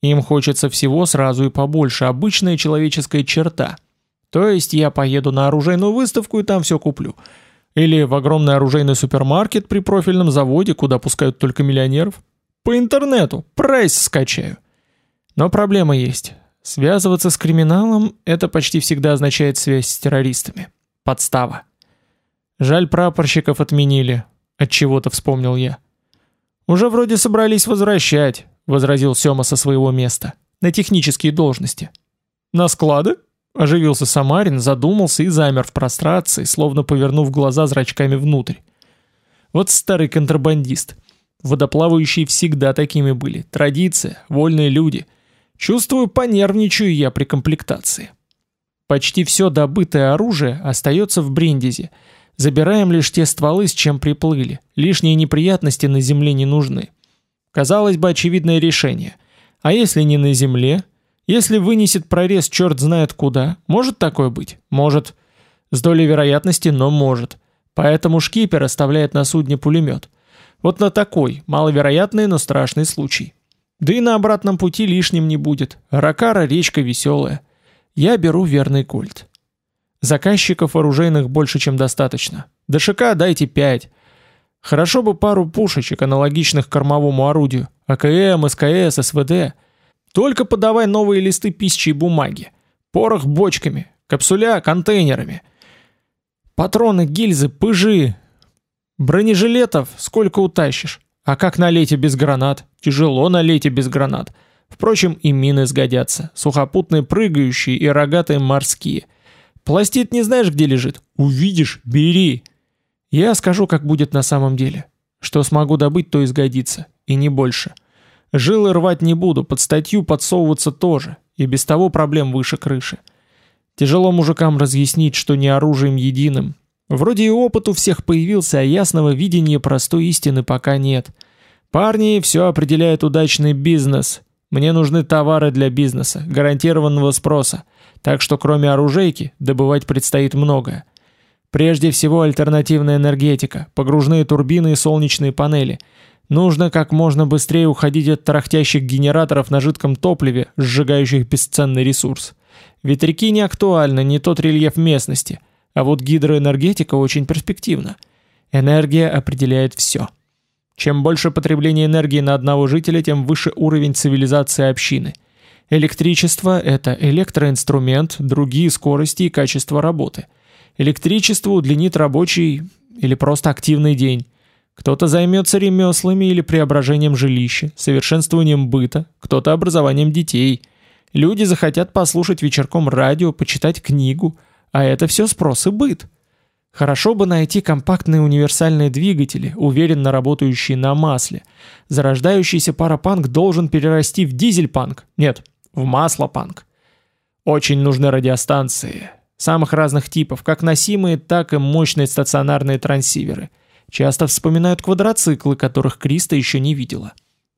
Им хочется всего сразу и побольше, обычная человеческая черта. То есть я поеду на оружейную выставку и там все куплю. Или в огромный оружейный супермаркет при профильном заводе, куда пускают только миллионеров. По интернету, прайс скачаю. Но проблема есть. Связываться с криминалом – это почти всегда означает связь с террористами. Подстава. Жаль, прапорщиков отменили. От чего-то вспомнил я. Уже вроде собрались возвращать возразил Сёма со своего места. На технические должности. На склады? Оживился Самарин, задумался и замер в прострации, словно повернув глаза зрачками внутрь. Вот старый контрабандист. Водоплавающие всегда такими были. Традиция, вольные люди. Чувствую, понервничаю я при комплектации. Почти все добытое оружие остается в Бриндизе. Забираем лишь те стволы, с чем приплыли. Лишние неприятности на земле не нужны. Казалось бы, очевидное решение. А если не на земле? Если вынесет прорез черт знает куда? Может такое быть? Может. С долей вероятности, но может. Поэтому шкипер оставляет на судне пулемет. Вот на такой, маловероятный, но страшный случай. Да и на обратном пути лишним не будет. Ракара речка веселая. Я беру верный культ. Заказчиков оружейных больше, чем достаточно. ДШК дайте пять. Хорошо бы пару пушечек, аналогичных кормовому орудию. АКМ, СКС, СВД. Только подавай новые листы пищей бумаги. Порох бочками, капсуля контейнерами. Патроны, гильзы, пыжи. Бронежилетов сколько утащишь? А как на лете без гранат? Тяжело на лете без гранат. Впрочем, и мины сгодятся. Сухопутные прыгающие и рогатые морские. Пластит не знаешь, где лежит? Увидишь, бери. Я скажу, как будет на самом деле. Что смогу добыть, то и сгодится. И не больше. Жилы рвать не буду, под статью подсовываться тоже. И без того проблем выше крыши. Тяжело мужикам разъяснить, что не оружием единым. Вроде и опыт у всех появился, а ясного видения простой истины пока нет. Парни, все определяет удачный бизнес. Мне нужны товары для бизнеса, гарантированного спроса. Так что кроме оружейки, добывать предстоит многое. Прежде всего альтернативная энергетика, погружные турбины и солнечные панели. Нужно как можно быстрее уходить от тарахтящих генераторов на жидком топливе, сжигающих бесценный ресурс. Ветряки не актуальны, не тот рельеф местности, а вот гидроэнергетика очень перспективна. Энергия определяет все. Чем больше потребление энергии на одного жителя, тем выше уровень цивилизации общины. Электричество – это электроинструмент, другие скорости и качество работы – Электричество удлинит рабочий или просто активный день. Кто-то займется ремеслами или преображением жилища, совершенствованием быта, кто-то образованием детей. Люди захотят послушать вечерком радио, почитать книгу, а это все спрос и быт. Хорошо бы найти компактные универсальные двигатели, уверенно работающие на масле. Зарождающийся парапанк должен перерасти в дизель-панк. Нет, в масло-панк. Очень нужны радиостанции самых разных типов, как носимые, так и мощные стационарные трансиверы. Часто вспоминают квадроциклы, которых Криста еще не видела.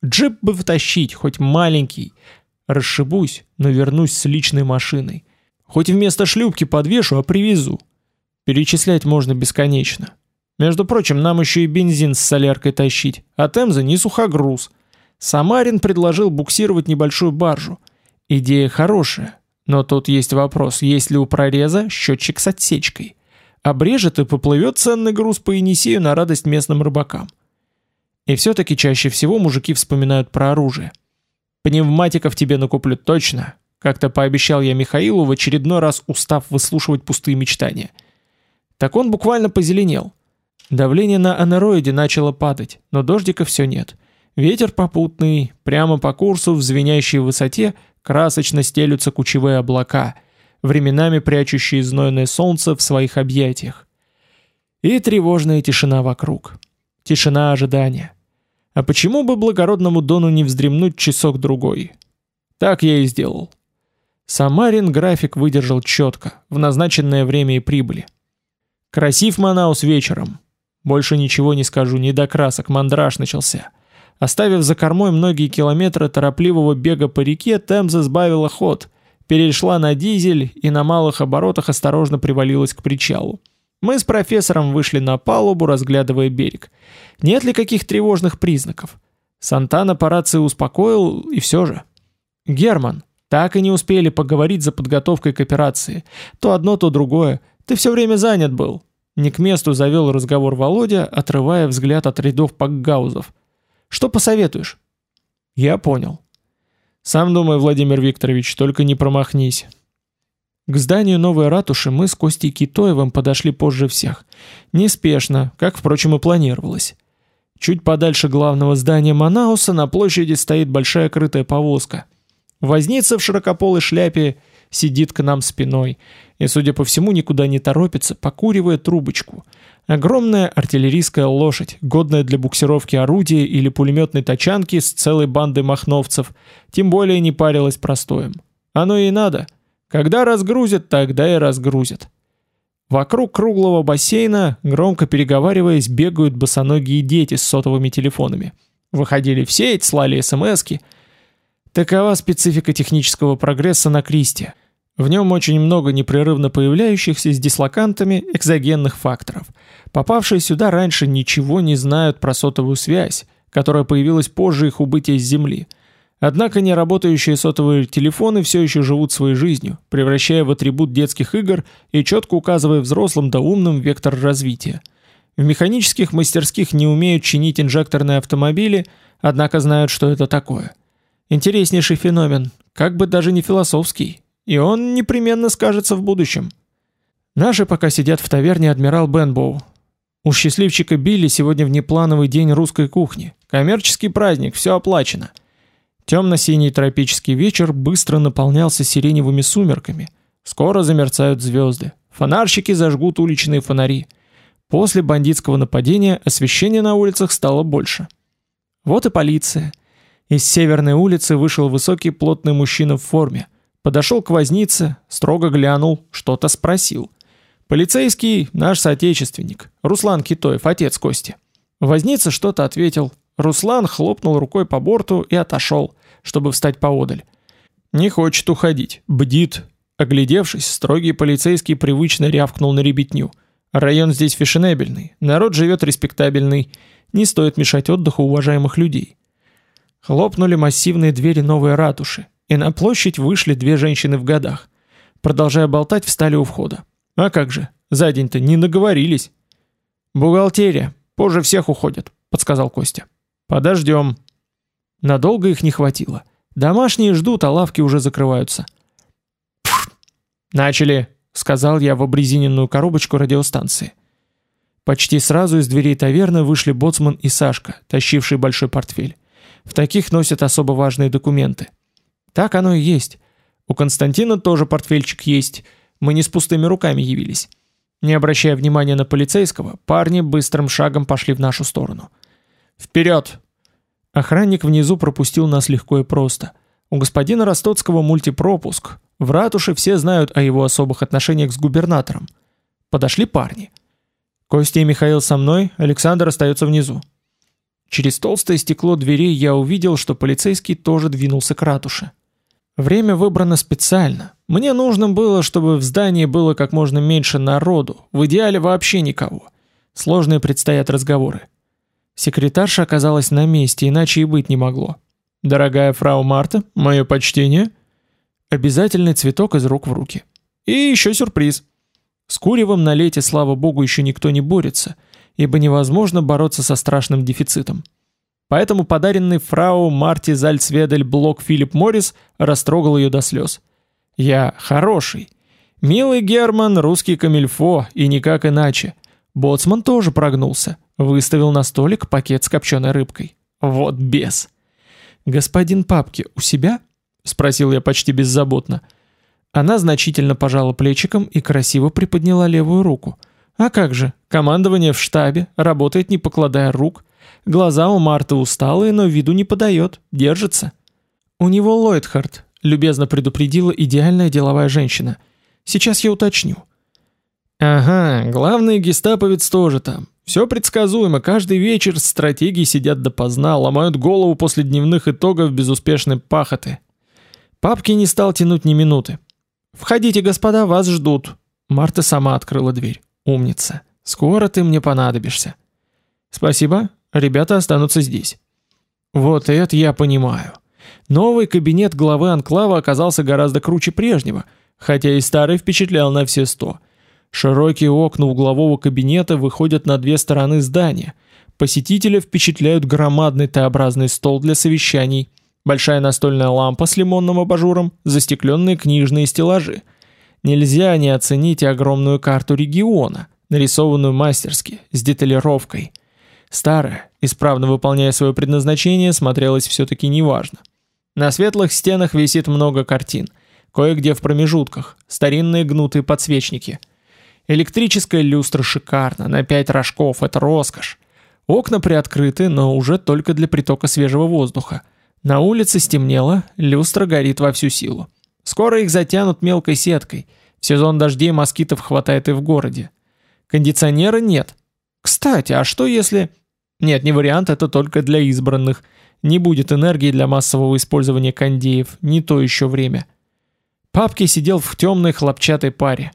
Джип бы втащить, хоть маленький. Расшибусь, но вернусь с личной машиной. Хоть вместо шлюпки подвешу, а привезу. Перечислять можно бесконечно. Между прочим, нам еще и бензин с соляркой тащить, а Темза не сухогруз. Самарин предложил буксировать небольшую баржу. Идея хорошая, но тут есть вопрос, есть ли у прореза счетчик с отсечкой. Обрежет и поплывет ценный груз по Енисею на радость местным рыбакам. И все-таки чаще всего мужики вспоминают про оружие. «Пневматиков тебе накуплю точно», как-то пообещал я Михаилу в очередной раз устав выслушивать пустые мечтания. Так он буквально позеленел. Давление на анероиде начало падать, но дождика все нет. Ветер попутный, прямо по курсу в звенящей высоте красочно стелются кучевые облака, временами прячущие знойное солнце в своих объятиях. И тревожная тишина вокруг. Тишина ожидания. А почему бы благородному Дону не вздремнуть часок-другой? Так я и сделал. Самарин график выдержал четко, в назначенное время и прибыли. Красив Манаус вечером. Больше ничего не скажу, не до красок, мандраж начался. — Оставив за кормой многие километры торопливого бега по реке, Темза сбавила ход, перешла на дизель и на малых оборотах осторожно привалилась к причалу. Мы с профессором вышли на палубу, разглядывая берег. Нет ли каких тревожных признаков? Сантана по рации успокоил, и все же. «Герман, так и не успели поговорить за подготовкой к операции. То одно, то другое. Ты все время занят был». Не к месту завел разговор Володя, отрывая взгляд от рядов пакгаузов. Что посоветуешь?» «Я понял». «Сам думай, Владимир Викторович, только не промахнись». К зданию новой ратуши мы с Костей Китоевым подошли позже всех. Неспешно, как, впрочем, и планировалось. Чуть подальше главного здания Манауса на площади стоит большая крытая повозка. Возница в широкополой шляпе сидит к нам спиной и, судя по всему, никуда не торопится, покуривая трубочку – Огромная артиллерийская лошадь, годная для буксировки орудия или пулеметной тачанки с целой бандой махновцев, тем более не парилась простоем. Оно и надо. Когда разгрузят, тогда и разгрузят. Вокруг круглого бассейна, громко переговариваясь, бегают босоногие дети с сотовыми телефонами. Выходили в сеть, слали смски. Такова специфика технического прогресса на Кристе. В нем очень много непрерывно появляющихся с дислокантами экзогенных факторов. Попавшие сюда раньше ничего не знают про сотовую связь, которая появилась позже их убытия с Земли. Однако неработающие сотовые телефоны все еще живут своей жизнью, превращая в атрибут детских игр и четко указывая взрослым да умным вектор развития. В механических мастерских не умеют чинить инжекторные автомобили, однако знают, что это такое. Интереснейший феномен, как бы даже не философский, и он непременно скажется в будущем. Наши пока сидят в таверне «Адмирал Бенбоу». У счастливчика Билли сегодня внеплановый день русской кухни. Коммерческий праздник, все оплачено. Темно-синий тропический вечер быстро наполнялся сиреневыми сумерками. Скоро замерцают звезды. Фонарщики зажгут уличные фонари. После бандитского нападения освещение на улицах стало больше. Вот и полиция. Из северной улицы вышел высокий плотный мужчина в форме. Подошел к вознице, строго глянул, что-то спросил. Полицейский наш соотечественник, Руслан Китоев, отец Кости. Возница что-то ответил. Руслан хлопнул рукой по борту и отошел, чтобы встать поодаль. Не хочет уходить, бдит. Оглядевшись, строгий полицейский привычно рявкнул на ребятню. Район здесь фешенебельный, народ живет респектабельный, не стоит мешать отдыху уважаемых людей. Хлопнули массивные двери новой ратуши и на площадь вышли две женщины в годах. Продолжая болтать, встали у входа. А как же, за день-то не наговорились. «Бухгалтерия, позже всех уходят», — подсказал Костя. «Подождем». Надолго их не хватило. Домашние ждут, а лавки уже закрываются. «Пф, начали», — сказал я в обрезиненную коробочку радиостанции. Почти сразу из дверей таверны вышли боцман и Сашка, тащивший большой портфель. В таких носят особо важные документы. Так оно и есть. У Константина тоже портфельчик есть. Мы не с пустыми руками явились. Не обращая внимания на полицейского, парни быстрым шагом пошли в нашу сторону. «Вперед!» Охранник внизу пропустил нас легко и просто. У господина Ростоцкого мультипропуск. В ратуше все знают о его особых отношениях с губернатором. Подошли парни. Костя и Михаил со мной, Александр остается внизу. Через толстое стекло дверей я увидел, что полицейский тоже двинулся к ратуше. Время выбрано специально. Мне нужно было, чтобы в здании было как можно меньше народу, в идеале вообще никого. Сложные предстоят разговоры. Секретарша оказалась на месте, иначе и быть не могло. «Дорогая фрау Марта, мое почтение». Обязательный цветок из рук в руки. И еще сюрприз. С куревом на лете, слава богу, еще никто не борется, ибо невозможно бороться со страшным дефицитом. Поэтому подаренный фрау Марти Зальцведель блок Филипп Моррис растрогал ее до слез. «Я хороший. Милый Герман, русский камильфо, и никак иначе. Боцман тоже прогнулся, выставил на столик пакет с копченой рыбкой. Вот бес!» «Господин Папки у себя?» — спросил я почти беззаботно. Она значительно пожала плечиком и красиво приподняла левую руку. «А как же, командование в штабе, работает не покладая рук». Глаза у Марты усталые, но виду не подает, держится. У него Ллойдхард, любезно предупредила идеальная деловая женщина. Сейчас я уточню. Ага, главный гестаповец тоже там. Все предсказуемо, каждый вечер стратегии сидят допоздна, ломают голову после дневных итогов безуспешной пахоты. Папки не стал тянуть ни минуты. «Входите, господа, вас ждут». Марта сама открыла дверь. «Умница. Скоро ты мне понадобишься». «Спасибо. Ребята останутся здесь. Вот это я понимаю. Новый кабинет главы анклава оказался гораздо круче прежнего, хотя и старый впечатлял на все сто. Широкие окна углового кабинета выходят на две стороны здания. Посетителя впечатляют громадный Т-образный стол для совещаний, большая настольная лампа с лимонным абажуром, застекленные книжные стеллажи. Нельзя не оценить огромную карту региона, нарисованную мастерски, с деталировкой – Старая, исправно выполняя свое предназначение, смотрелась все-таки неважно. На светлых стенах висит много картин, кое-где в промежутках, старинные гнутые подсвечники. Электрическая люстра шикарна, на пять рожков, это роскошь. Окна приоткрыты, но уже только для притока свежего воздуха. На улице стемнело, люстра горит во всю силу. Скоро их затянут мелкой сеткой. В сезон дождей москитов хватает и в городе. Кондиционера нет. Кстати, а что если... Нет, не вариант, это только для избранных. Не будет энергии для массового использования кондеев, не то еще время. Папки сидел в темной хлопчатой паре.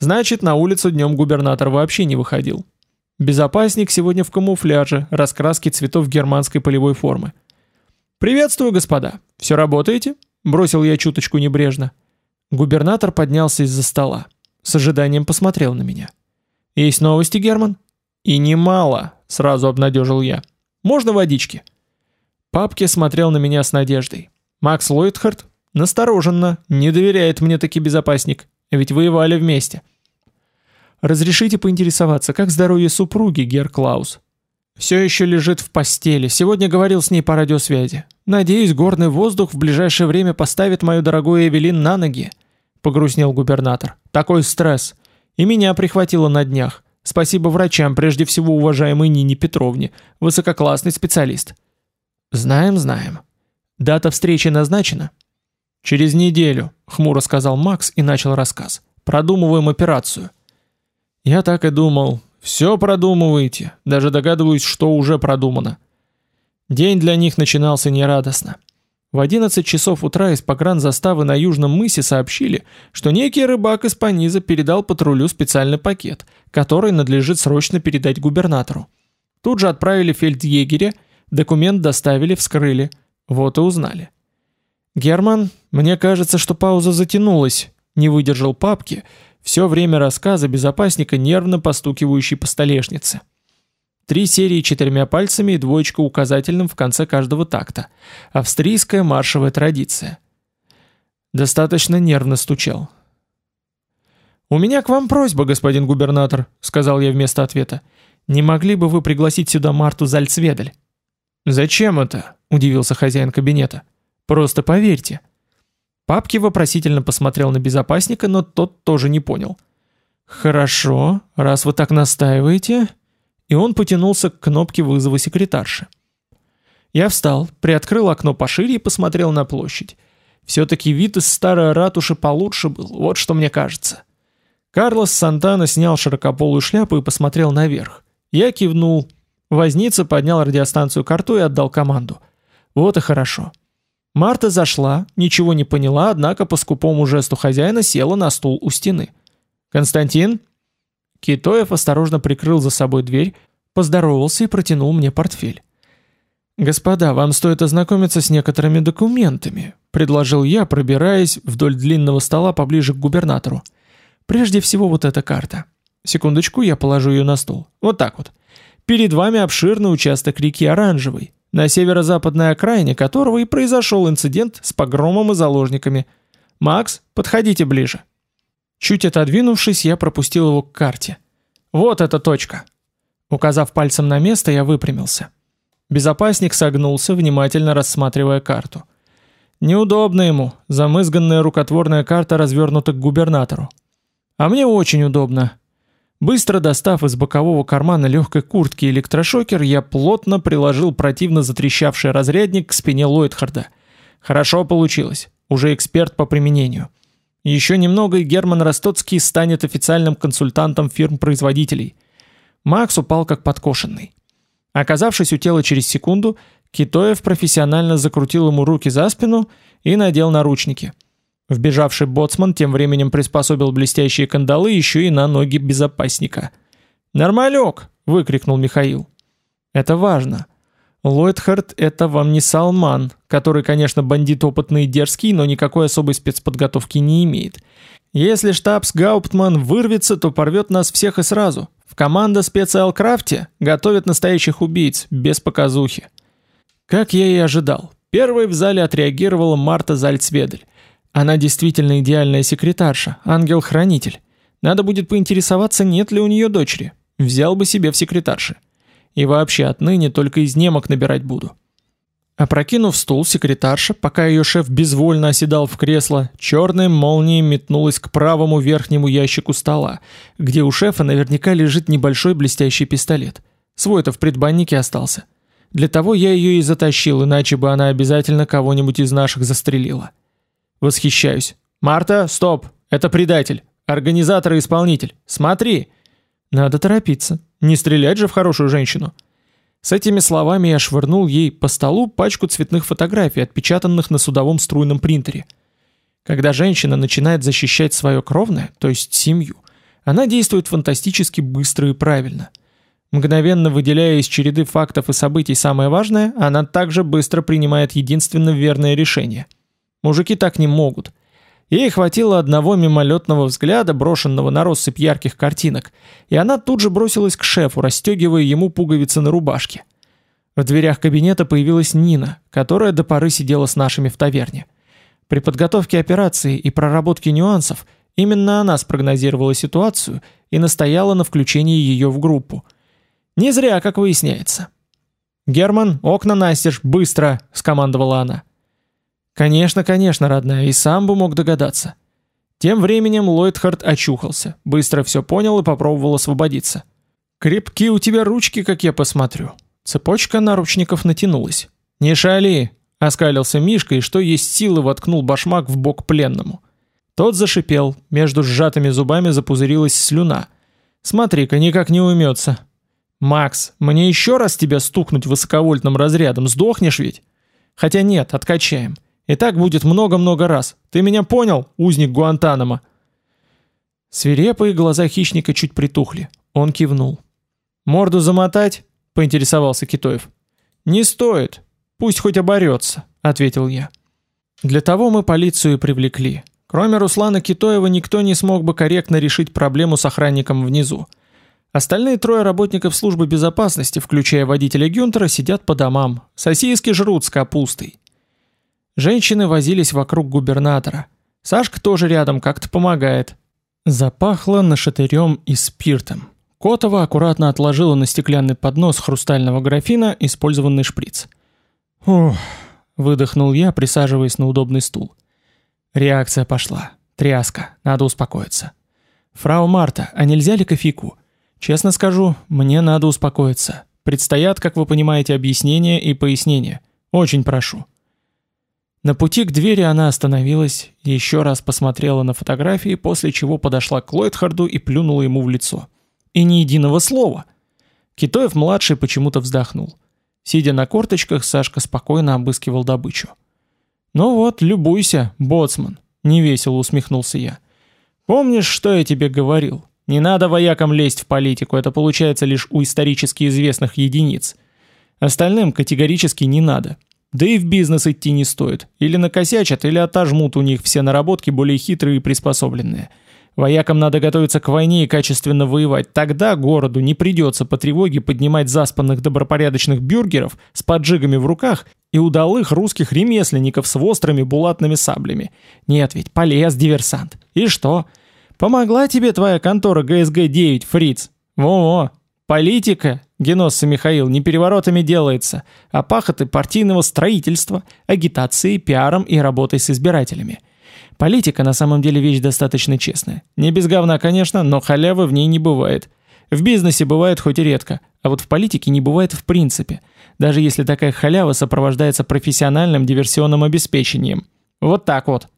Значит, на улицу днем губернатор вообще не выходил. Безопасник сегодня в камуфляже, раскраске цветов германской полевой формы. «Приветствую, господа. Все работаете?» Бросил я чуточку небрежно. Губернатор поднялся из-за стола. С ожиданием посмотрел на меня. «Есть новости, Герман?» «И немало», — сразу обнадежил я. «Можно водички?» Папки смотрел на меня с надеждой. «Макс Ллойдхарт настороженно, не доверяет мне таки безопасник, ведь воевали вместе». «Разрешите поинтересоваться, как здоровье супруги, Гер Клаус?» «Все еще лежит в постели, сегодня говорил с ней по радиосвязи. Надеюсь, горный воздух в ближайшее время поставит мою дорогую Эвелин на ноги», — погрустнел губернатор. «Такой стресс. И меня прихватило на днях. Спасибо врачам, прежде всего уважаемой Нине Петровне, высококлассный специалист. Знаем, знаем. Дата встречи назначена? Через неделю, хмуро сказал Макс и начал рассказ. Продумываем операцию. Я так и думал. Все продумываете, даже догадываюсь, что уже продумано. День для них начинался нерадостно. В 11 часов утра из погранзаставы на Южном мысе сообщили, что некий рыбак из Паниза передал патрулю специальный пакет, который надлежит срочно передать губернатору. Тут же отправили фельдъегеря, документ доставили, вскрыли. Вот и узнали. «Герман, мне кажется, что пауза затянулась», — не выдержал папки, все время рассказа безопасника, нервно постукивающий по столешнице. Три серии четырьмя пальцами и двоечка указательным в конце каждого такта. Австрийская маршевая традиция. Достаточно нервно стучал. «У меня к вам просьба, господин губернатор», — сказал я вместо ответа. «Не могли бы вы пригласить сюда Марту Зальцведель?» «Зачем это?» — удивился хозяин кабинета. «Просто поверьте». Папки вопросительно посмотрел на безопасника, но тот тоже не понял. «Хорошо, раз вы так настаиваете...» и он потянулся к кнопке вызова секретарши. Я встал, приоткрыл окно пошире и посмотрел на площадь. Все-таки вид из старой ратуши получше был, вот что мне кажется. Карлос Сантана снял широкополую шляпу и посмотрел наверх. Я кивнул. Возница поднял радиостанцию карту и отдал команду. Вот и хорошо. Марта зашла, ничего не поняла, однако по скупому жесту хозяина села на стул у стены. «Константин?» Китоев осторожно прикрыл за собой дверь, поздоровался и протянул мне портфель. «Господа, вам стоит ознакомиться с некоторыми документами», — предложил я, пробираясь вдоль длинного стола поближе к губернатору. «Прежде всего вот эта карта. Секундочку, я положу ее на стол. Вот так вот. Перед вами обширный участок реки Оранжевой, на северо-западной окраине которого и произошел инцидент с погромом и заложниками. Макс, подходите ближе». Чуть отодвинувшись, я пропустил его к карте. «Вот эта точка!» Указав пальцем на место, я выпрямился. Безопасник согнулся, внимательно рассматривая карту. Неудобно ему, замызганная рукотворная карта развернута к губернатору. А мне очень удобно. Быстро достав из бокового кармана легкой куртки электрошокер, я плотно приложил противно затрещавший разрядник к спине Ллойдхарда. Хорошо получилось. Уже эксперт по применению. Еще немного, и Герман Ростоцкий станет официальным консультантом фирм-производителей. Макс упал как подкошенный. Оказавшись у тела через секунду, Китоев профессионально закрутил ему руки за спину и надел наручники. Вбежавший боцман тем временем приспособил блестящие кандалы еще и на ноги безопасника. «Нормалек!» — выкрикнул Михаил. «Это важно. Ллойдхард — это вам не Салман, который, конечно, бандит опытный и дерзкий, но никакой особой спецподготовки не имеет. Если штабс-гауптман вырвется, то порвет нас всех и сразу. В команда специалкрафте готовят настоящих убийц, без показухи. Как я и ожидал, первой в зале отреагировала Марта Зальцведель. Она действительно идеальная секретарша, ангел-хранитель. Надо будет поинтересоваться, нет ли у нее дочери. Взял бы себе в секретарши. И вообще отныне только из немок набирать буду. Опрокинув стул, секретарша, пока ее шеф безвольно оседал в кресло, черной молнией метнулась к правому верхнему ящику стола, где у шефа наверняка лежит небольшой блестящий пистолет. Свой-то в предбаннике остался. Для того я ее и затащил, иначе бы она обязательно кого-нибудь из наших застрелила. Восхищаюсь. «Марта, стоп! Это предатель! Организатор и исполнитель! Смотри!» Надо торопиться. Не стрелять же в хорошую женщину. С этими словами я швырнул ей по столу пачку цветных фотографий, отпечатанных на судовом струйном принтере. Когда женщина начинает защищать свое кровное, то есть семью, она действует фантастически быстро и правильно. Мгновенно выделяя из череды фактов и событий самое важное, она также быстро принимает единственно верное решение. Мужики так не могут. Ей хватило одного мимолетного взгляда, брошенного на россыпь ярких картинок, и она тут же бросилась к шефу, расстегивая ему пуговицы на рубашке. В дверях кабинета появилась Нина, которая до поры сидела с нашими в таверне. При подготовке операции и проработке нюансов именно она спрогнозировала ситуацию и настояла на включении ее в группу. Не зря, как выясняется. «Герман, окна настежь, быстро!» – скомандовала она. «Конечно, конечно, родная, и сам бы мог догадаться». Тем временем Ллойдхард очухался, быстро все понял и попробовал освободиться. «Крепкие у тебя ручки, как я посмотрю». Цепочка наручников натянулась. «Не шали!» — оскалился Мишка и что есть силы воткнул башмак в бок пленному. Тот зашипел, между сжатыми зубами запузырилась слюна. «Смотри-ка, никак не уймется». «Макс, мне еще раз тебя стукнуть высоковольтным разрядом, сдохнешь ведь?» «Хотя нет, откачаем. И так будет много-много раз. Ты меня понял, узник Гуантанамо?» Свирепые глаза хищника чуть притухли. Он кивнул. «Морду замотать?» — поинтересовался Китоев. «Не стоит. Пусть хоть оборется», — ответил я. «Для того мы полицию и привлекли. Кроме Руслана Китоева никто не смог бы корректно решить проблему с охранником внизу. Остальные трое работников службы безопасности, включая водителя Гюнтера, сидят по домам. Сосиски жрут с капустой. Женщины возились вокруг губернатора. Сашка тоже рядом как-то помогает. Запахло нашатырем и спиртом. Котова аккуратно отложила на стеклянный поднос хрустального графина использованный шприц. «Ух», — выдохнул я, присаживаясь на удобный стул. Реакция пошла. Тряска. Надо успокоиться. «Фрау Марта, а нельзя ли кофейку?» «Честно скажу, мне надо успокоиться. Предстоят, как вы понимаете, объяснения и пояснения. Очень прошу». На пути к двери она остановилась, еще раз посмотрела на фотографии, после чего подошла к Ллойдхарду и плюнула ему в лицо. И ни единого слова. Китоев-младший почему-то вздохнул. Сидя на корточках, Сашка спокойно обыскивал добычу. «Ну вот, любуйся, боцман», — невесело усмехнулся я. «Помнишь, что я тебе говорил? Не надо воякам лезть в политику, это получается лишь у исторически известных единиц. Остальным категорически не надо. Да и в бизнес идти не стоит. Или накосячат, или отожмут у них все наработки более хитрые и приспособленные. Воякам надо готовиться к войне и качественно воевать. Тогда городу не придется по тревоге поднимать заспанных добропорядочных бюргеров с поджигами в руках и удалых русских ремесленников с острыми булатными саблями. Нет ведь, полез диверсант. И что? Помогла тебе твоя контора ГСГ-9, фриц? Во-во, политика Геносса Михаил, не переворотами делается, а пахоты партийного строительства, агитации, пиаром и работой с избирателями. Политика на самом деле вещь достаточно честная. Не без говна, конечно, но халявы в ней не бывает. В бизнесе бывает хоть и редко, а вот в политике не бывает в принципе, даже если такая халява сопровождается профессиональным диверсионным обеспечением. Вот так вот.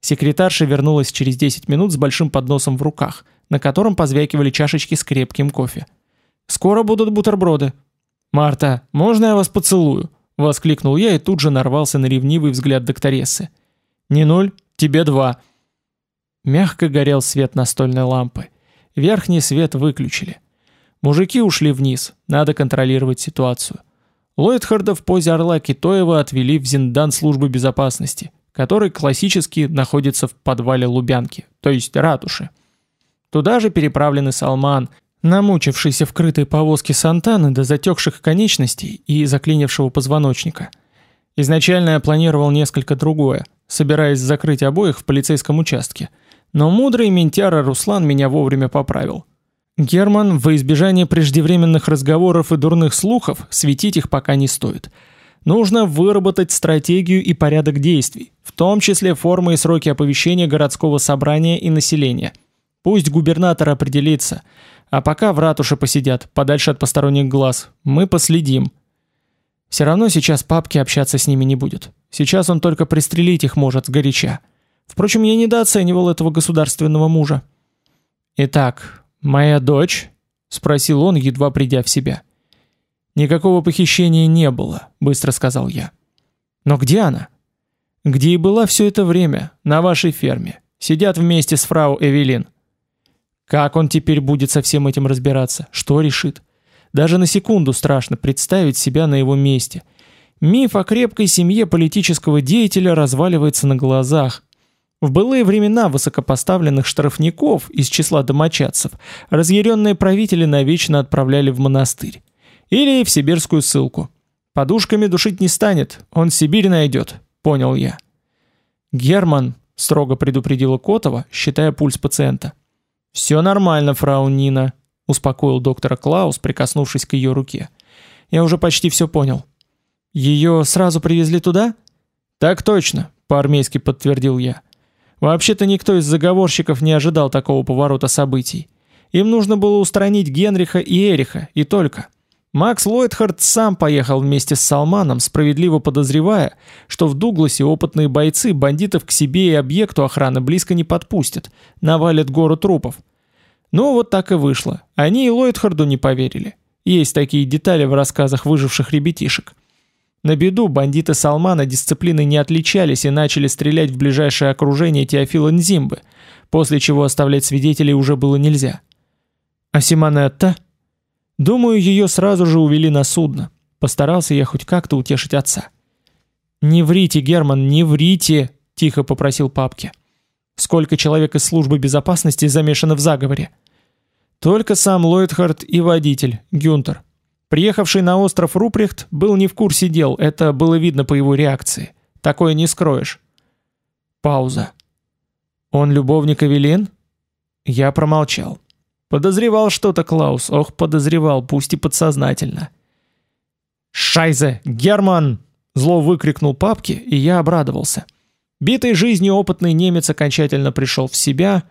Секретарша вернулась через 10 минут с большим подносом в руках, на котором позвякивали чашечки с крепким кофе. Скоро будут бутерброды. Марта, можно я вас поцелую? воскликнул я и тут же нарвался на ревнивый взгляд докторессы. Не ноль, тебе два. Мягко горел свет настольной лампы. Верхний свет выключили. Мужики ушли вниз, надо контролировать ситуацию. Ллойдхарда в позе орла Китоева отвели в Зиндан службы безопасности, который классически находится в подвале Лубянки, то есть ратуши. Туда же переправлены Салман, намучившийся в крытой повозке Сантаны до затекших конечностей и заклинившего позвоночника. Изначально я планировал несколько другое, собираясь закрыть обоих в полицейском участке, но мудрый ментяра Руслан меня вовремя поправил. Герман, во избежание преждевременных разговоров и дурных слухов, светить их пока не стоит. Нужно выработать стратегию и порядок действий, в том числе формы и сроки оповещения городского собрания и населения. Пусть губернатор определится – а пока в ратуше посидят, подальше от посторонних глаз. Мы последим. Все равно сейчас папки общаться с ними не будет. Сейчас он только пристрелить их может сгоряча. Впрочем, я недооценивал этого государственного мужа. «Итак, моя дочь?» — спросил он, едва придя в себя. «Никакого похищения не было», — быстро сказал я. «Но где она?» «Где и была все это время, на вашей ферме. Сидят вместе с фрау Эвелин. Как он теперь будет со всем этим разбираться? Что решит? Даже на секунду страшно представить себя на его месте. Миф о крепкой семье политического деятеля разваливается на глазах. В былые времена высокопоставленных штрафников из числа домочадцев разъяренные правители навечно отправляли в монастырь. Или в сибирскую ссылку. Подушками душить не станет, он Сибирь найдет, понял я. Герман, строго предупредила Котова, считая пульс пациента. «Все нормально, фрау Нина», — успокоил доктора Клаус, прикоснувшись к ее руке. «Я уже почти все понял». «Ее сразу привезли туда?» «Так точно», — по-армейски подтвердил я. «Вообще-то никто из заговорщиков не ожидал такого поворота событий. Им нужно было устранить Генриха и Эриха, и только. Макс Ллойдхард сам поехал вместе с Салманом, справедливо подозревая, что в Дугласе опытные бойцы бандитов к себе и объекту охраны близко не подпустят, навалят гору трупов. Ну вот так и вышло. Они и Ллойдхарду не поверили. Есть такие детали в рассказах выживших ребятишек. На беду бандиты Салмана дисциплины не отличались и начали стрелять в ближайшее окружение Теофила Нзимбы, после чего оставлять свидетелей уже было нельзя. А Симонетта? Думаю, ее сразу же увели на судно. Постарался я хоть как-то утешить отца. «Не врите, Герман, не врите!» – тихо попросил папки. «Сколько человек из службы безопасности замешано в заговоре?» «Только сам Ллойдхард и водитель, Гюнтер. Приехавший на остров Рупрехт был не в курсе дел, это было видно по его реакции. Такое не скроешь». Пауза. «Он любовник Эвелин?» Я промолчал. Подозревал что-то Клаус, ох, подозревал, пусть и подсознательно. «Шайзе! Герман!» Зло выкрикнул папке, и я обрадовался. Битый жизнью опытный немец окончательно пришел в себя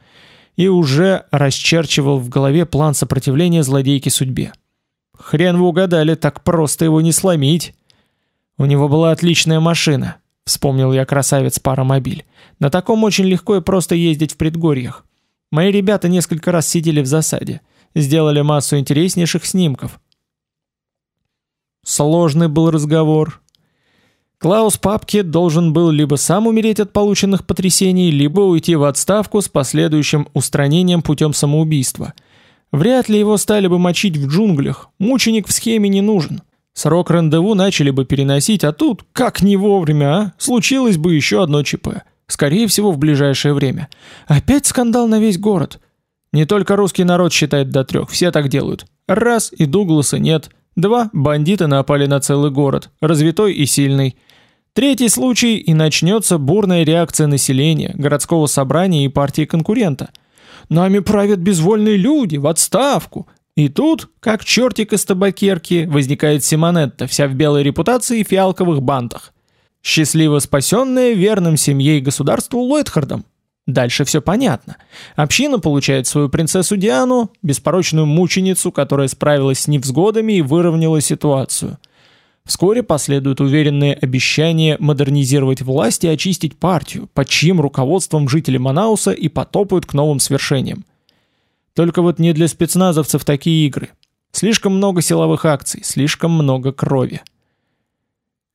и уже расчерчивал в голове план сопротивления злодейке судьбе. Хрен вы угадали, так просто его не сломить. У него была отличная машина, вспомнил я красавец паромобиль. На таком очень легко и просто ездить в предгорьях. Мои ребята несколько раз сидели в засаде, сделали массу интереснейших снимков. Сложный был разговор. Клаус Папке должен был либо сам умереть от полученных потрясений, либо уйти в отставку с последующим устранением путем самоубийства. Вряд ли его стали бы мочить в джунглях, мученик в схеме не нужен. Срок рандеву начали бы переносить, а тут, как не вовремя, а, случилось бы еще одно ЧП. Скорее всего, в ближайшее время. Опять скандал на весь город. Не только русский народ считает до трех, все так делают. Раз, и Дугласа нет. Два, бандиты напали на целый город, развитой и сильный. Третий случай, и начнется бурная реакция населения, городского собрания и партии конкурента. Нами правят безвольные люди, в отставку. И тут, как чертик из табакерки, возникает Симонетта, вся в белой репутации и фиалковых бантах. Счастливо спасенная верным семье и государству Ллойдхардом. Дальше все понятно. Община получает свою принцессу Диану, беспорочную мученицу, которая справилась с невзгодами и выровняла ситуацию. Вскоре последуют уверенные обещания модернизировать власть и очистить партию, под чьим руководством жители Манауса и потопают к новым свершениям. Только вот не для спецназовцев такие игры. Слишком много силовых акций, слишком много крови.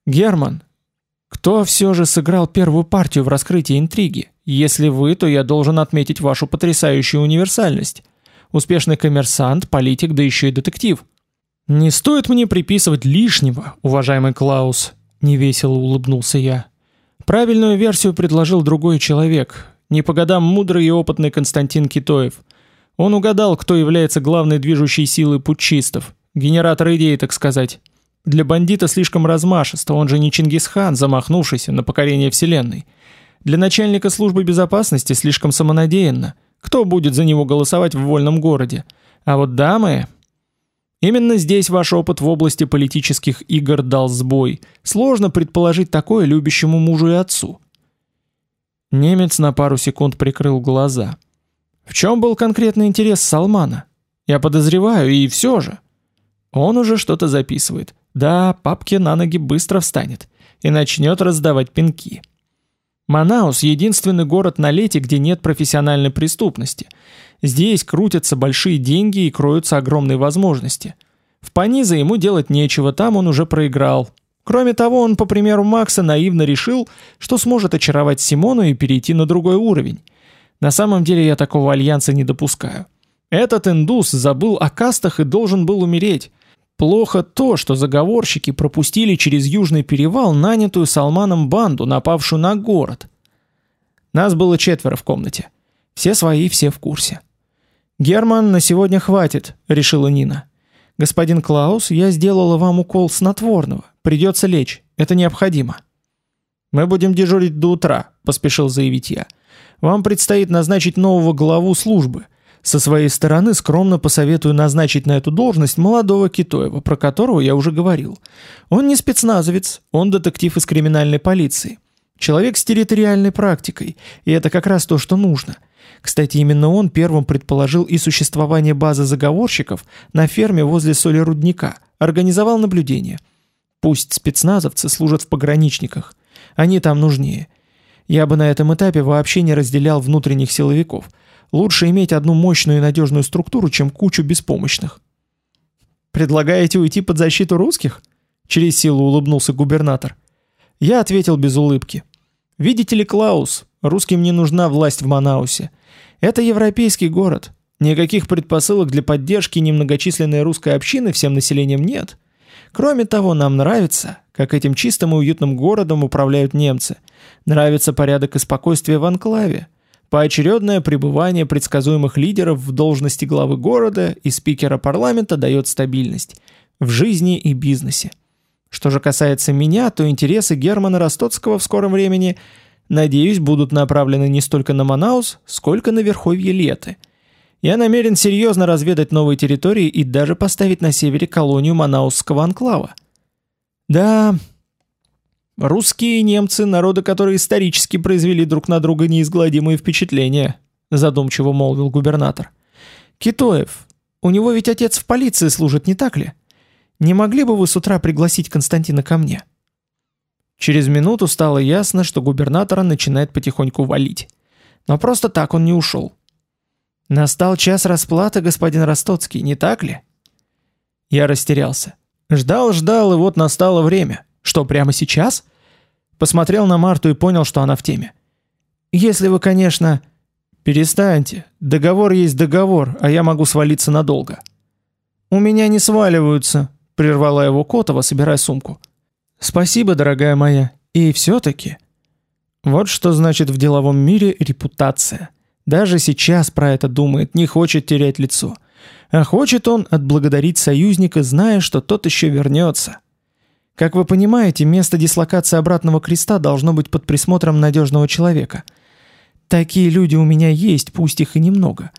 Герман, кто все же сыграл первую партию в раскрытии интриги? Если вы, то я должен отметить вашу потрясающую универсальность. Успешный коммерсант, политик, да еще и детектив. Не стоит мне приписывать лишнего, уважаемый Клаус, невесело улыбнулся я. Правильную версию предложил другой человек, не по годам мудрый и опытный Константин Китоев. Он угадал, кто является главной движущей силой путчистов, генератор идей, так сказать. Для бандита слишком размашисто, он же не Чингисхан, замахнувшийся на покорение вселенной. Для начальника службы безопасности слишком самонадеянно. Кто будет за него голосовать в вольном городе? А вот дамы... Именно здесь ваш опыт в области политических игр дал сбой. Сложно предположить такое любящему мужу и отцу. Немец на пару секунд прикрыл глаза. В чем был конкретный интерес Салмана? Я подозреваю, и все же. Он уже что-то записывает. Да, папке на ноги быстро встанет и начнет раздавать пинки. Манаус – единственный город на лете, где нет профессиональной преступности. Здесь крутятся большие деньги и кроются огромные возможности. В Паниза ему делать нечего, там он уже проиграл. Кроме того, он, по примеру Макса, наивно решил, что сможет очаровать Симону и перейти на другой уровень. На самом деле я такого альянса не допускаю. Этот индус забыл о кастах и должен был умереть. Плохо то, что заговорщики пропустили через Южный перевал нанятую Салманом банду, напавшую на город. Нас было четверо в комнате. Все свои, все в курсе. «Герман, на сегодня хватит», — решила Нина. «Господин Клаус, я сделала вам укол снотворного. Придется лечь. Это необходимо». «Мы будем дежурить до утра», — поспешил заявить я. «Вам предстоит назначить нового главу службы. Со своей стороны скромно посоветую назначить на эту должность молодого Китоева, про которого я уже говорил. Он не спецназовец, он детектив из криминальной полиции. Человек с территориальной практикой, и это как раз то, что нужно. Кстати, именно он первым предположил и существование базы заговорщиков на ферме возле солерудника, организовал наблюдение. Пусть спецназовцы служат в пограничниках, они там нужнее. Я бы на этом этапе вообще не разделял внутренних силовиков – Лучше иметь одну мощную и надежную структуру, чем кучу беспомощных. «Предлагаете уйти под защиту русских?» Через силу улыбнулся губернатор. Я ответил без улыбки. «Видите ли, Клаус, русским не нужна власть в Манаусе. Это европейский город. Никаких предпосылок для поддержки немногочисленной русской общины всем населением нет. Кроме того, нам нравится, как этим чистым и уютным городом управляют немцы. Нравится порядок и спокойствие в анклаве. Поочередное пребывание предсказуемых лидеров в должности главы города и спикера парламента дает стабильность в жизни и бизнесе. Что же касается меня, то интересы Германа Ростоцкого в скором времени, надеюсь, будут направлены не столько на Манаус, сколько на верховье Леты. Я намерен серьезно разведать новые территории и даже поставить на севере колонию Манаусского анклава. Да, Русские и немцы – народы, которые исторически произвели друг на друга неизгладимые впечатления, задумчиво молвил губернатор. Китоев, у него ведь отец в полиции служит, не так ли? Не могли бы вы с утра пригласить Константина ко мне? Через минуту стало ясно, что губернатора начинает потихоньку валить. Но просто так он не ушел. Настал час расплаты, господин Ростоцкий, не так ли? Я растерялся. Ждал, ждал, и вот настало время. Что, прямо сейчас? Посмотрел на Марту и понял, что она в теме. Если вы, конечно... Перестаньте. Договор есть договор, а я могу свалиться надолго. У меня не сваливаются, прервала его Котова, собирая сумку. Спасибо, дорогая моя. И все-таки... Вот что значит в деловом мире репутация. Даже сейчас про это думает, не хочет терять лицо. А хочет он отблагодарить союзника, зная, что тот еще вернется. Как вы понимаете, место дислокации обратного креста должно быть под присмотром надежного человека. Такие люди у меня есть, пусть их и немного.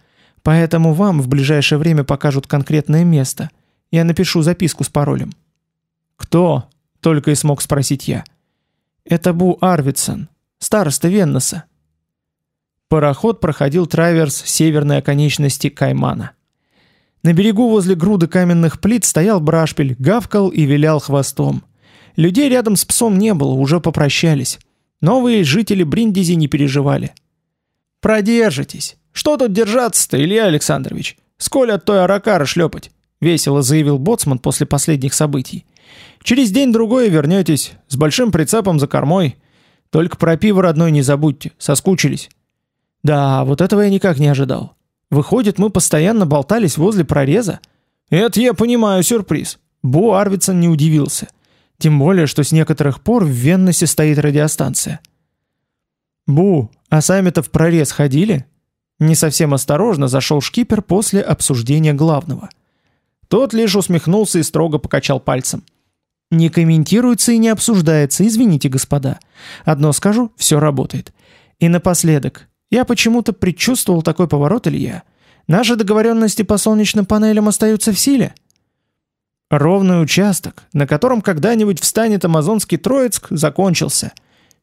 Поэтому вам в ближайшее время покажут конкретное место. Я напишу записку с паролем. Кто? Только и смог спросить я. Это Бу Арвидсон, староста Веннеса. Пароход проходил траверс северной оконечности Каймана. На берегу возле груды каменных плит стоял брашпиль, гавкал и вилял хвостом. Людей рядом с псом не было, уже попрощались. Новые жители Бриндизи не переживали. «Продержитесь. Что тут держаться-то, Илья Александрович? Сколь от той аракара шлепать?» — весело заявил Боцман после последних событий. «Через день-другой вернетесь, с большим прицепом за кормой. Только про пиво родной не забудьте, соскучились». «Да, вот этого я никак не ожидал. Выходит, мы постоянно болтались возле прореза?» «Это я понимаю сюрприз». Бо Арвидсон не удивился. Тем более, что с некоторых пор в Венносе стоит радиостанция. «Бу, а сами-то в прорез ходили?» Не совсем осторожно зашел шкипер после обсуждения главного. Тот лишь усмехнулся и строго покачал пальцем. «Не комментируется и не обсуждается, извините, господа. Одно скажу, все работает. И напоследок, я почему-то предчувствовал такой поворот, Илья. Наши договоренности по солнечным панелям остаются в силе?» Ровный участок, на котором когда-нибудь встанет амазонский Троицк, закончился.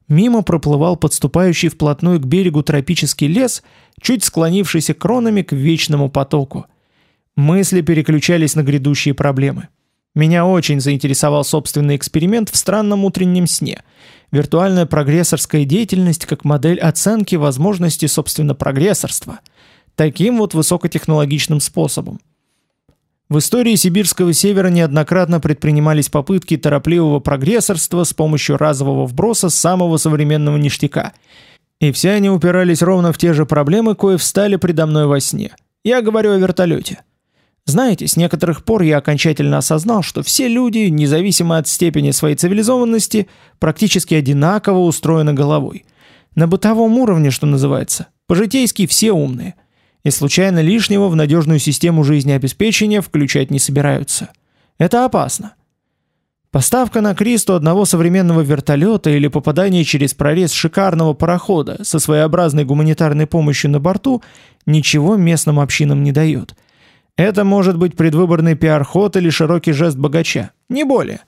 Мимо проплывал подступающий вплотную к берегу тропический лес, чуть склонившийся кронами к вечному потоку. Мысли переключались на грядущие проблемы. Меня очень заинтересовал собственный эксперимент в странном утреннем сне. Виртуальная прогрессорская деятельность как модель оценки возможностей собственно прогрессорства. Таким вот высокотехнологичным способом. В истории сибирского севера неоднократно предпринимались попытки торопливого прогрессорства с помощью разового вброса самого современного ништяка. И все они упирались ровно в те же проблемы, кое встали предо мной во сне. Я говорю о вертолете. Знаете, с некоторых пор я окончательно осознал, что все люди, независимо от степени своей цивилизованности, практически одинаково устроены головой. На бытовом уровне, что называется. По-житейски все умные. И случайно лишнего в надежную систему жизнеобеспечения включать не собираются. Это опасно. Поставка на Кристу одного современного вертолета или попадание через прорез шикарного парохода со своеобразной гуманитарной помощью на борту ничего местным общинам не дает – это может быть предвыборный пиар-ход или широкий жест богача, не более.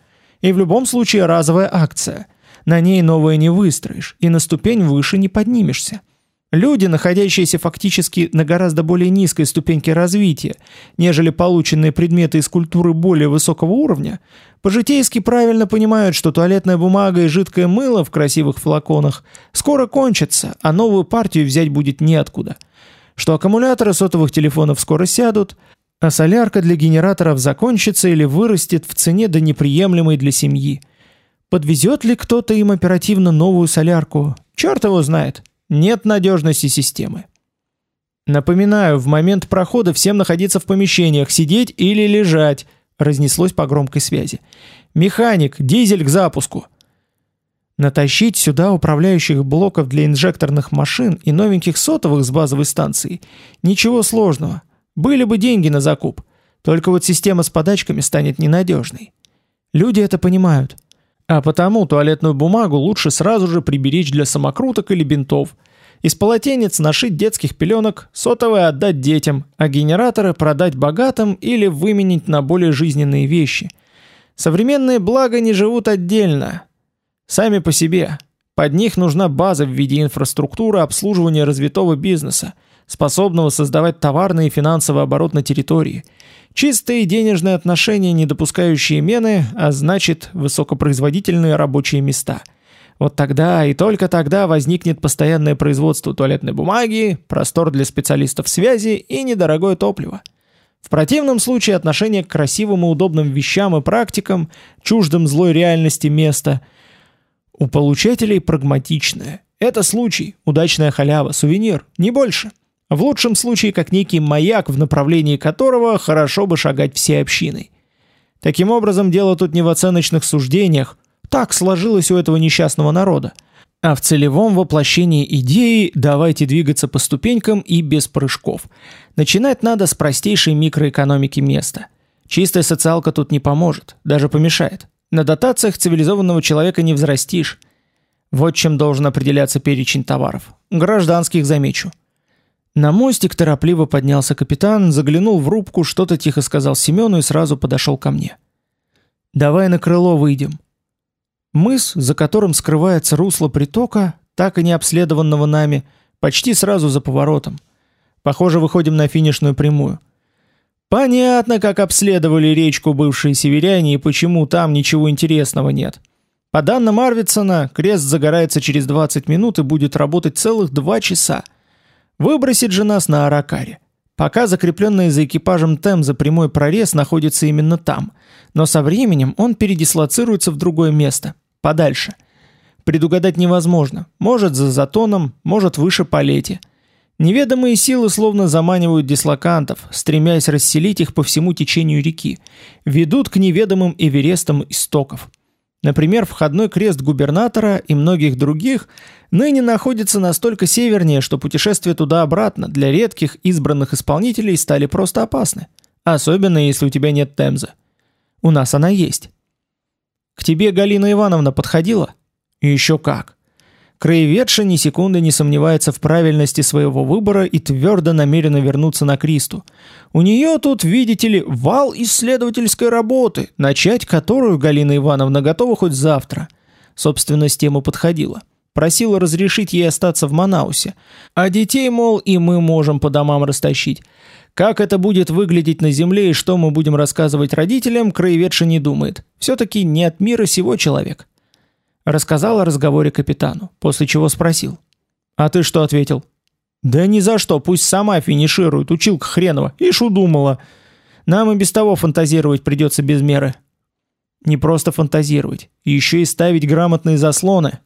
И в любом случае разовая акция. На ней новое не выстроишь, и на ступень выше не поднимешься. Люди, находящиеся фактически на гораздо более низкой ступеньке развития, нежели полученные предметы из культуры более высокого уровня, по-житейски правильно понимают, что туалетная бумага и жидкое мыло в красивых флаконах скоро кончатся, а новую партию взять будет неоткуда. Что аккумуляторы сотовых телефонов скоро сядут, а солярка для генераторов закончится или вырастет в цене до неприемлемой для семьи. Подвезет ли кто-то им оперативно новую солярку? Черт его знает. Нет надежности системы. Напоминаю, в момент прохода всем находиться в помещениях, сидеть или лежать, разнеслось по громкой связи. Механик, дизель к запуску. Натащить сюда управляющих блоков для инжекторных машин и новеньких сотовых с базовой станции. Ничего сложного. Были бы деньги на закуп. Только вот система с подачками станет ненадежной. Люди это понимают. А потому туалетную бумагу лучше сразу же приберечь для самокруток или бинтов. Из полотенец нашить детских пеленок, сотовые отдать детям, а генераторы продать богатым или выменить на более жизненные вещи. Современные блага не живут отдельно. Сами по себе. Под них нужна база в виде инфраструктуры обслуживания развитого бизнеса – способного создавать товарный и финансовый оборот на территории. Чистые денежные отношения, не допускающие мены, а значит, высокопроизводительные рабочие места. Вот тогда и только тогда возникнет постоянное производство туалетной бумаги, простор для специалистов связи и недорогое топливо. В противном случае отношение к красивым и удобным вещам и практикам, чуждым злой реальности места, у получателей прагматичное. Это случай, удачная халява, сувенир, не больше. В лучшем случае как некий маяк, в направлении которого хорошо бы шагать всей общиной. Таким образом, дело тут не в оценочных суждениях, так сложилось у этого несчастного народа, а в целевом воплощении идеи «давайте двигаться по ступенькам и без прыжков». Начинать надо с простейшей микроэкономики места. Чистая социалка тут не поможет, даже помешает. На дотациях цивилизованного человека не взрастишь. Вот чем должен определяться перечень товаров. Гражданских замечу. На мостик торопливо поднялся капитан, заглянул в рубку, что-то тихо сказал Семену и сразу подошел ко мне. «Давай на крыло выйдем». Мыс, за которым скрывается русло притока, так и не обследованного нами, почти сразу за поворотом. Похоже, выходим на финишную прямую. Понятно, как обследовали речку бывшие северяне и почему там ничего интересного нет. По данным Арвидсона, крест загорается через 20 минут и будет работать целых 2 часа. Выбросит же нас на Аракаре. Пока закрепленный за экипажем Темза прямой прорез находится именно там, но со временем он передислоцируется в другое место, подальше. Предугадать невозможно, может за затоном, может выше по лете. Неведомые силы словно заманивают дислокантов, стремясь расселить их по всему течению реки, ведут к неведомым Эверестам истоков. Например, входной крест губернатора и многих других ныне находится настолько севернее, что путешествия туда-обратно для редких избранных исполнителей стали просто опасны. Особенно, если у тебя нет Темзы. У нас она есть. К тебе Галина Ивановна подходила? Еще как. Краеведша ни секунды не сомневается в правильности своего выбора и твердо намерена вернуться на Кристу. У нее тут, видите ли, вал исследовательской работы, начать которую Галина Ивановна готова хоть завтра. Собственно, с тем и подходила. Просила разрешить ей остаться в Манаусе. А детей, мол, и мы можем по домам растащить. Как это будет выглядеть на земле и что мы будем рассказывать родителям, краеведша не думает. Все-таки не от мира сего человек. Рассказал о разговоре капитану, после чего спросил. «А ты что ответил?» «Да ни за что, пусть сама финиширует, училка хренова, ишь удумала. Нам и без того фантазировать придется без меры». Не просто фантазировать, еще и ставить грамотные заслоны.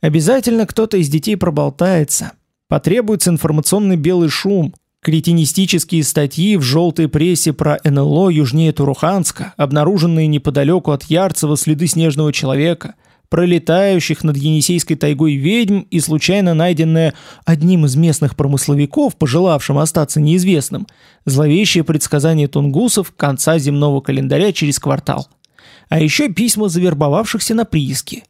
Обязательно кто-то из детей проболтается. Потребуется информационный белый шум. Кретинистические статьи в желтой прессе про НЛО южнее Туруханска, обнаруженные неподалеку от Ярцева следы снежного человека, пролетающих над Енисейской тайгой ведьм и случайно найденное одним из местных промысловиков, пожелавшим остаться неизвестным, зловещее предсказание тунгусов конца земного календаря через квартал. А еще письма завербовавшихся на прииски.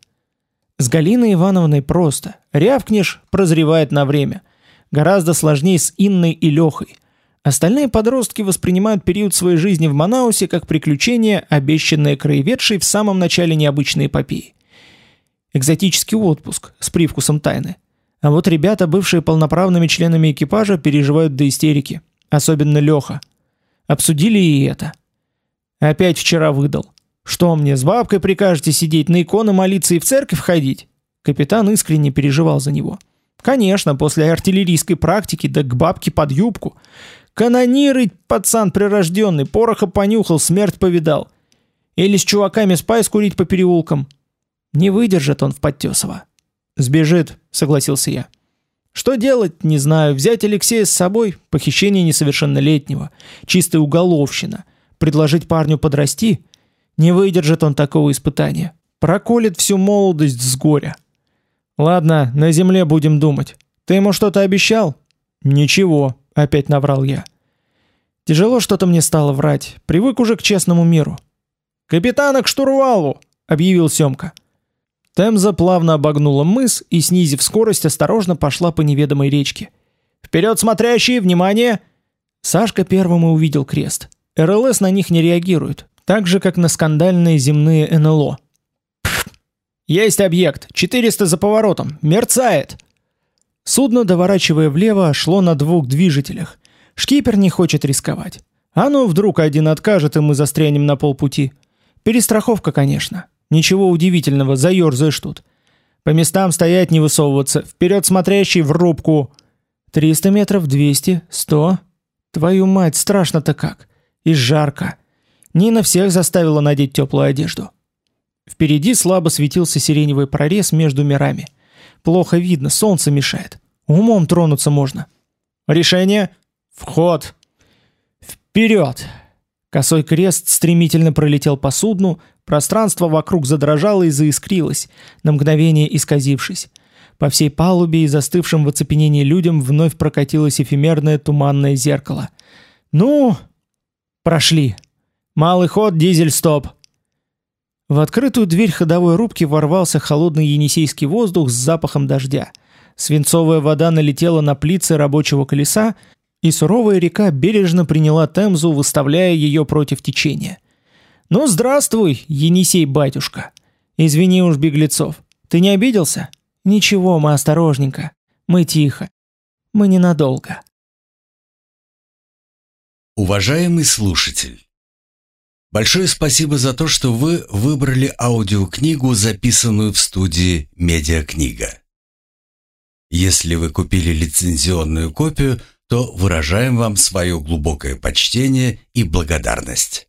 С Галиной Ивановной просто. Рявкнешь, прозревает на время. Гораздо сложнее с Инной и Лехой. Остальные подростки воспринимают период своей жизни в Манаусе как приключение, обещанное краеведшей в самом начале необычной эпопеи. Экзотический отпуск с привкусом тайны. А вот ребята, бывшие полноправными членами экипажа, переживают до истерики. Особенно Леха. Обсудили и это. Опять вчера выдал. Что мне, с бабкой прикажете сидеть, на иконы молиться и в церковь ходить? Капитан искренне переживал за него. Конечно, после артиллерийской практики, да к бабке под юбку. Канониры, пацан прирожденный, пороха понюхал, смерть повидал. Или с чуваками спайс курить по переулкам. Не выдержит он в Подтесово. Сбежит, согласился я. Что делать, не знаю. Взять Алексея с собой? Похищение несовершеннолетнего. Чистая уголовщина. Предложить парню подрасти? Не выдержит он такого испытания. Проколет всю молодость с горя. Ладно, на земле будем думать. Ты ему что-то обещал? Ничего, опять наврал я. Тяжело что-то мне стало врать. Привык уже к честному миру. Капитана к штурвалу, объявил Семка. Темза плавно обогнула мыс и, снизив скорость, осторожно пошла по неведомой речке. «Вперед, смотрящие! Внимание!» Сашка первым и увидел крест. РЛС на них не реагирует, так же, как на скандальные земные НЛО. «Есть объект! 400 за поворотом! Мерцает!» Судно, доворачивая влево, шло на двух движителях. Шкипер не хочет рисковать. А ну, вдруг один откажет, и мы застрянем на полпути. Перестраховка, конечно. Ничего удивительного, заерзаешь тут. По местам стоять, не высовываться. Вперед смотрящий в рубку. 300 метров, 200, 100. Твою мать, страшно-то как. И жарко. Нина всех заставила надеть теплую одежду. Впереди слабо светился сиреневый прорез между мирами. Плохо видно, солнце мешает. Умом тронуться можно. Решение? Вход. Вперед! Косой крест стремительно пролетел по судну, пространство вокруг задрожало и заискрилось, на мгновение исказившись. По всей палубе и застывшим в оцепенении людям вновь прокатилось эфемерное туманное зеркало. «Ну...» «Прошли. Малый ход, дизель, стоп!» В открытую дверь ходовой рубки ворвался холодный енисейский воздух с запахом дождя. Свинцовая вода налетела на плицы рабочего колеса, и суровая река бережно приняла Темзу, выставляя ее против течения. «Ну, здравствуй, Енисей-батюшка! Извини уж беглецов. Ты не обиделся?» «Ничего, мы осторожненько. Мы тихо. Мы ненадолго». Уважаемый слушатель! Большое спасибо за то, что вы выбрали аудиокнигу, записанную в студии «Медиакнига». Если вы купили лицензионную копию, то выражаем вам свое глубокое почтение и благодарность.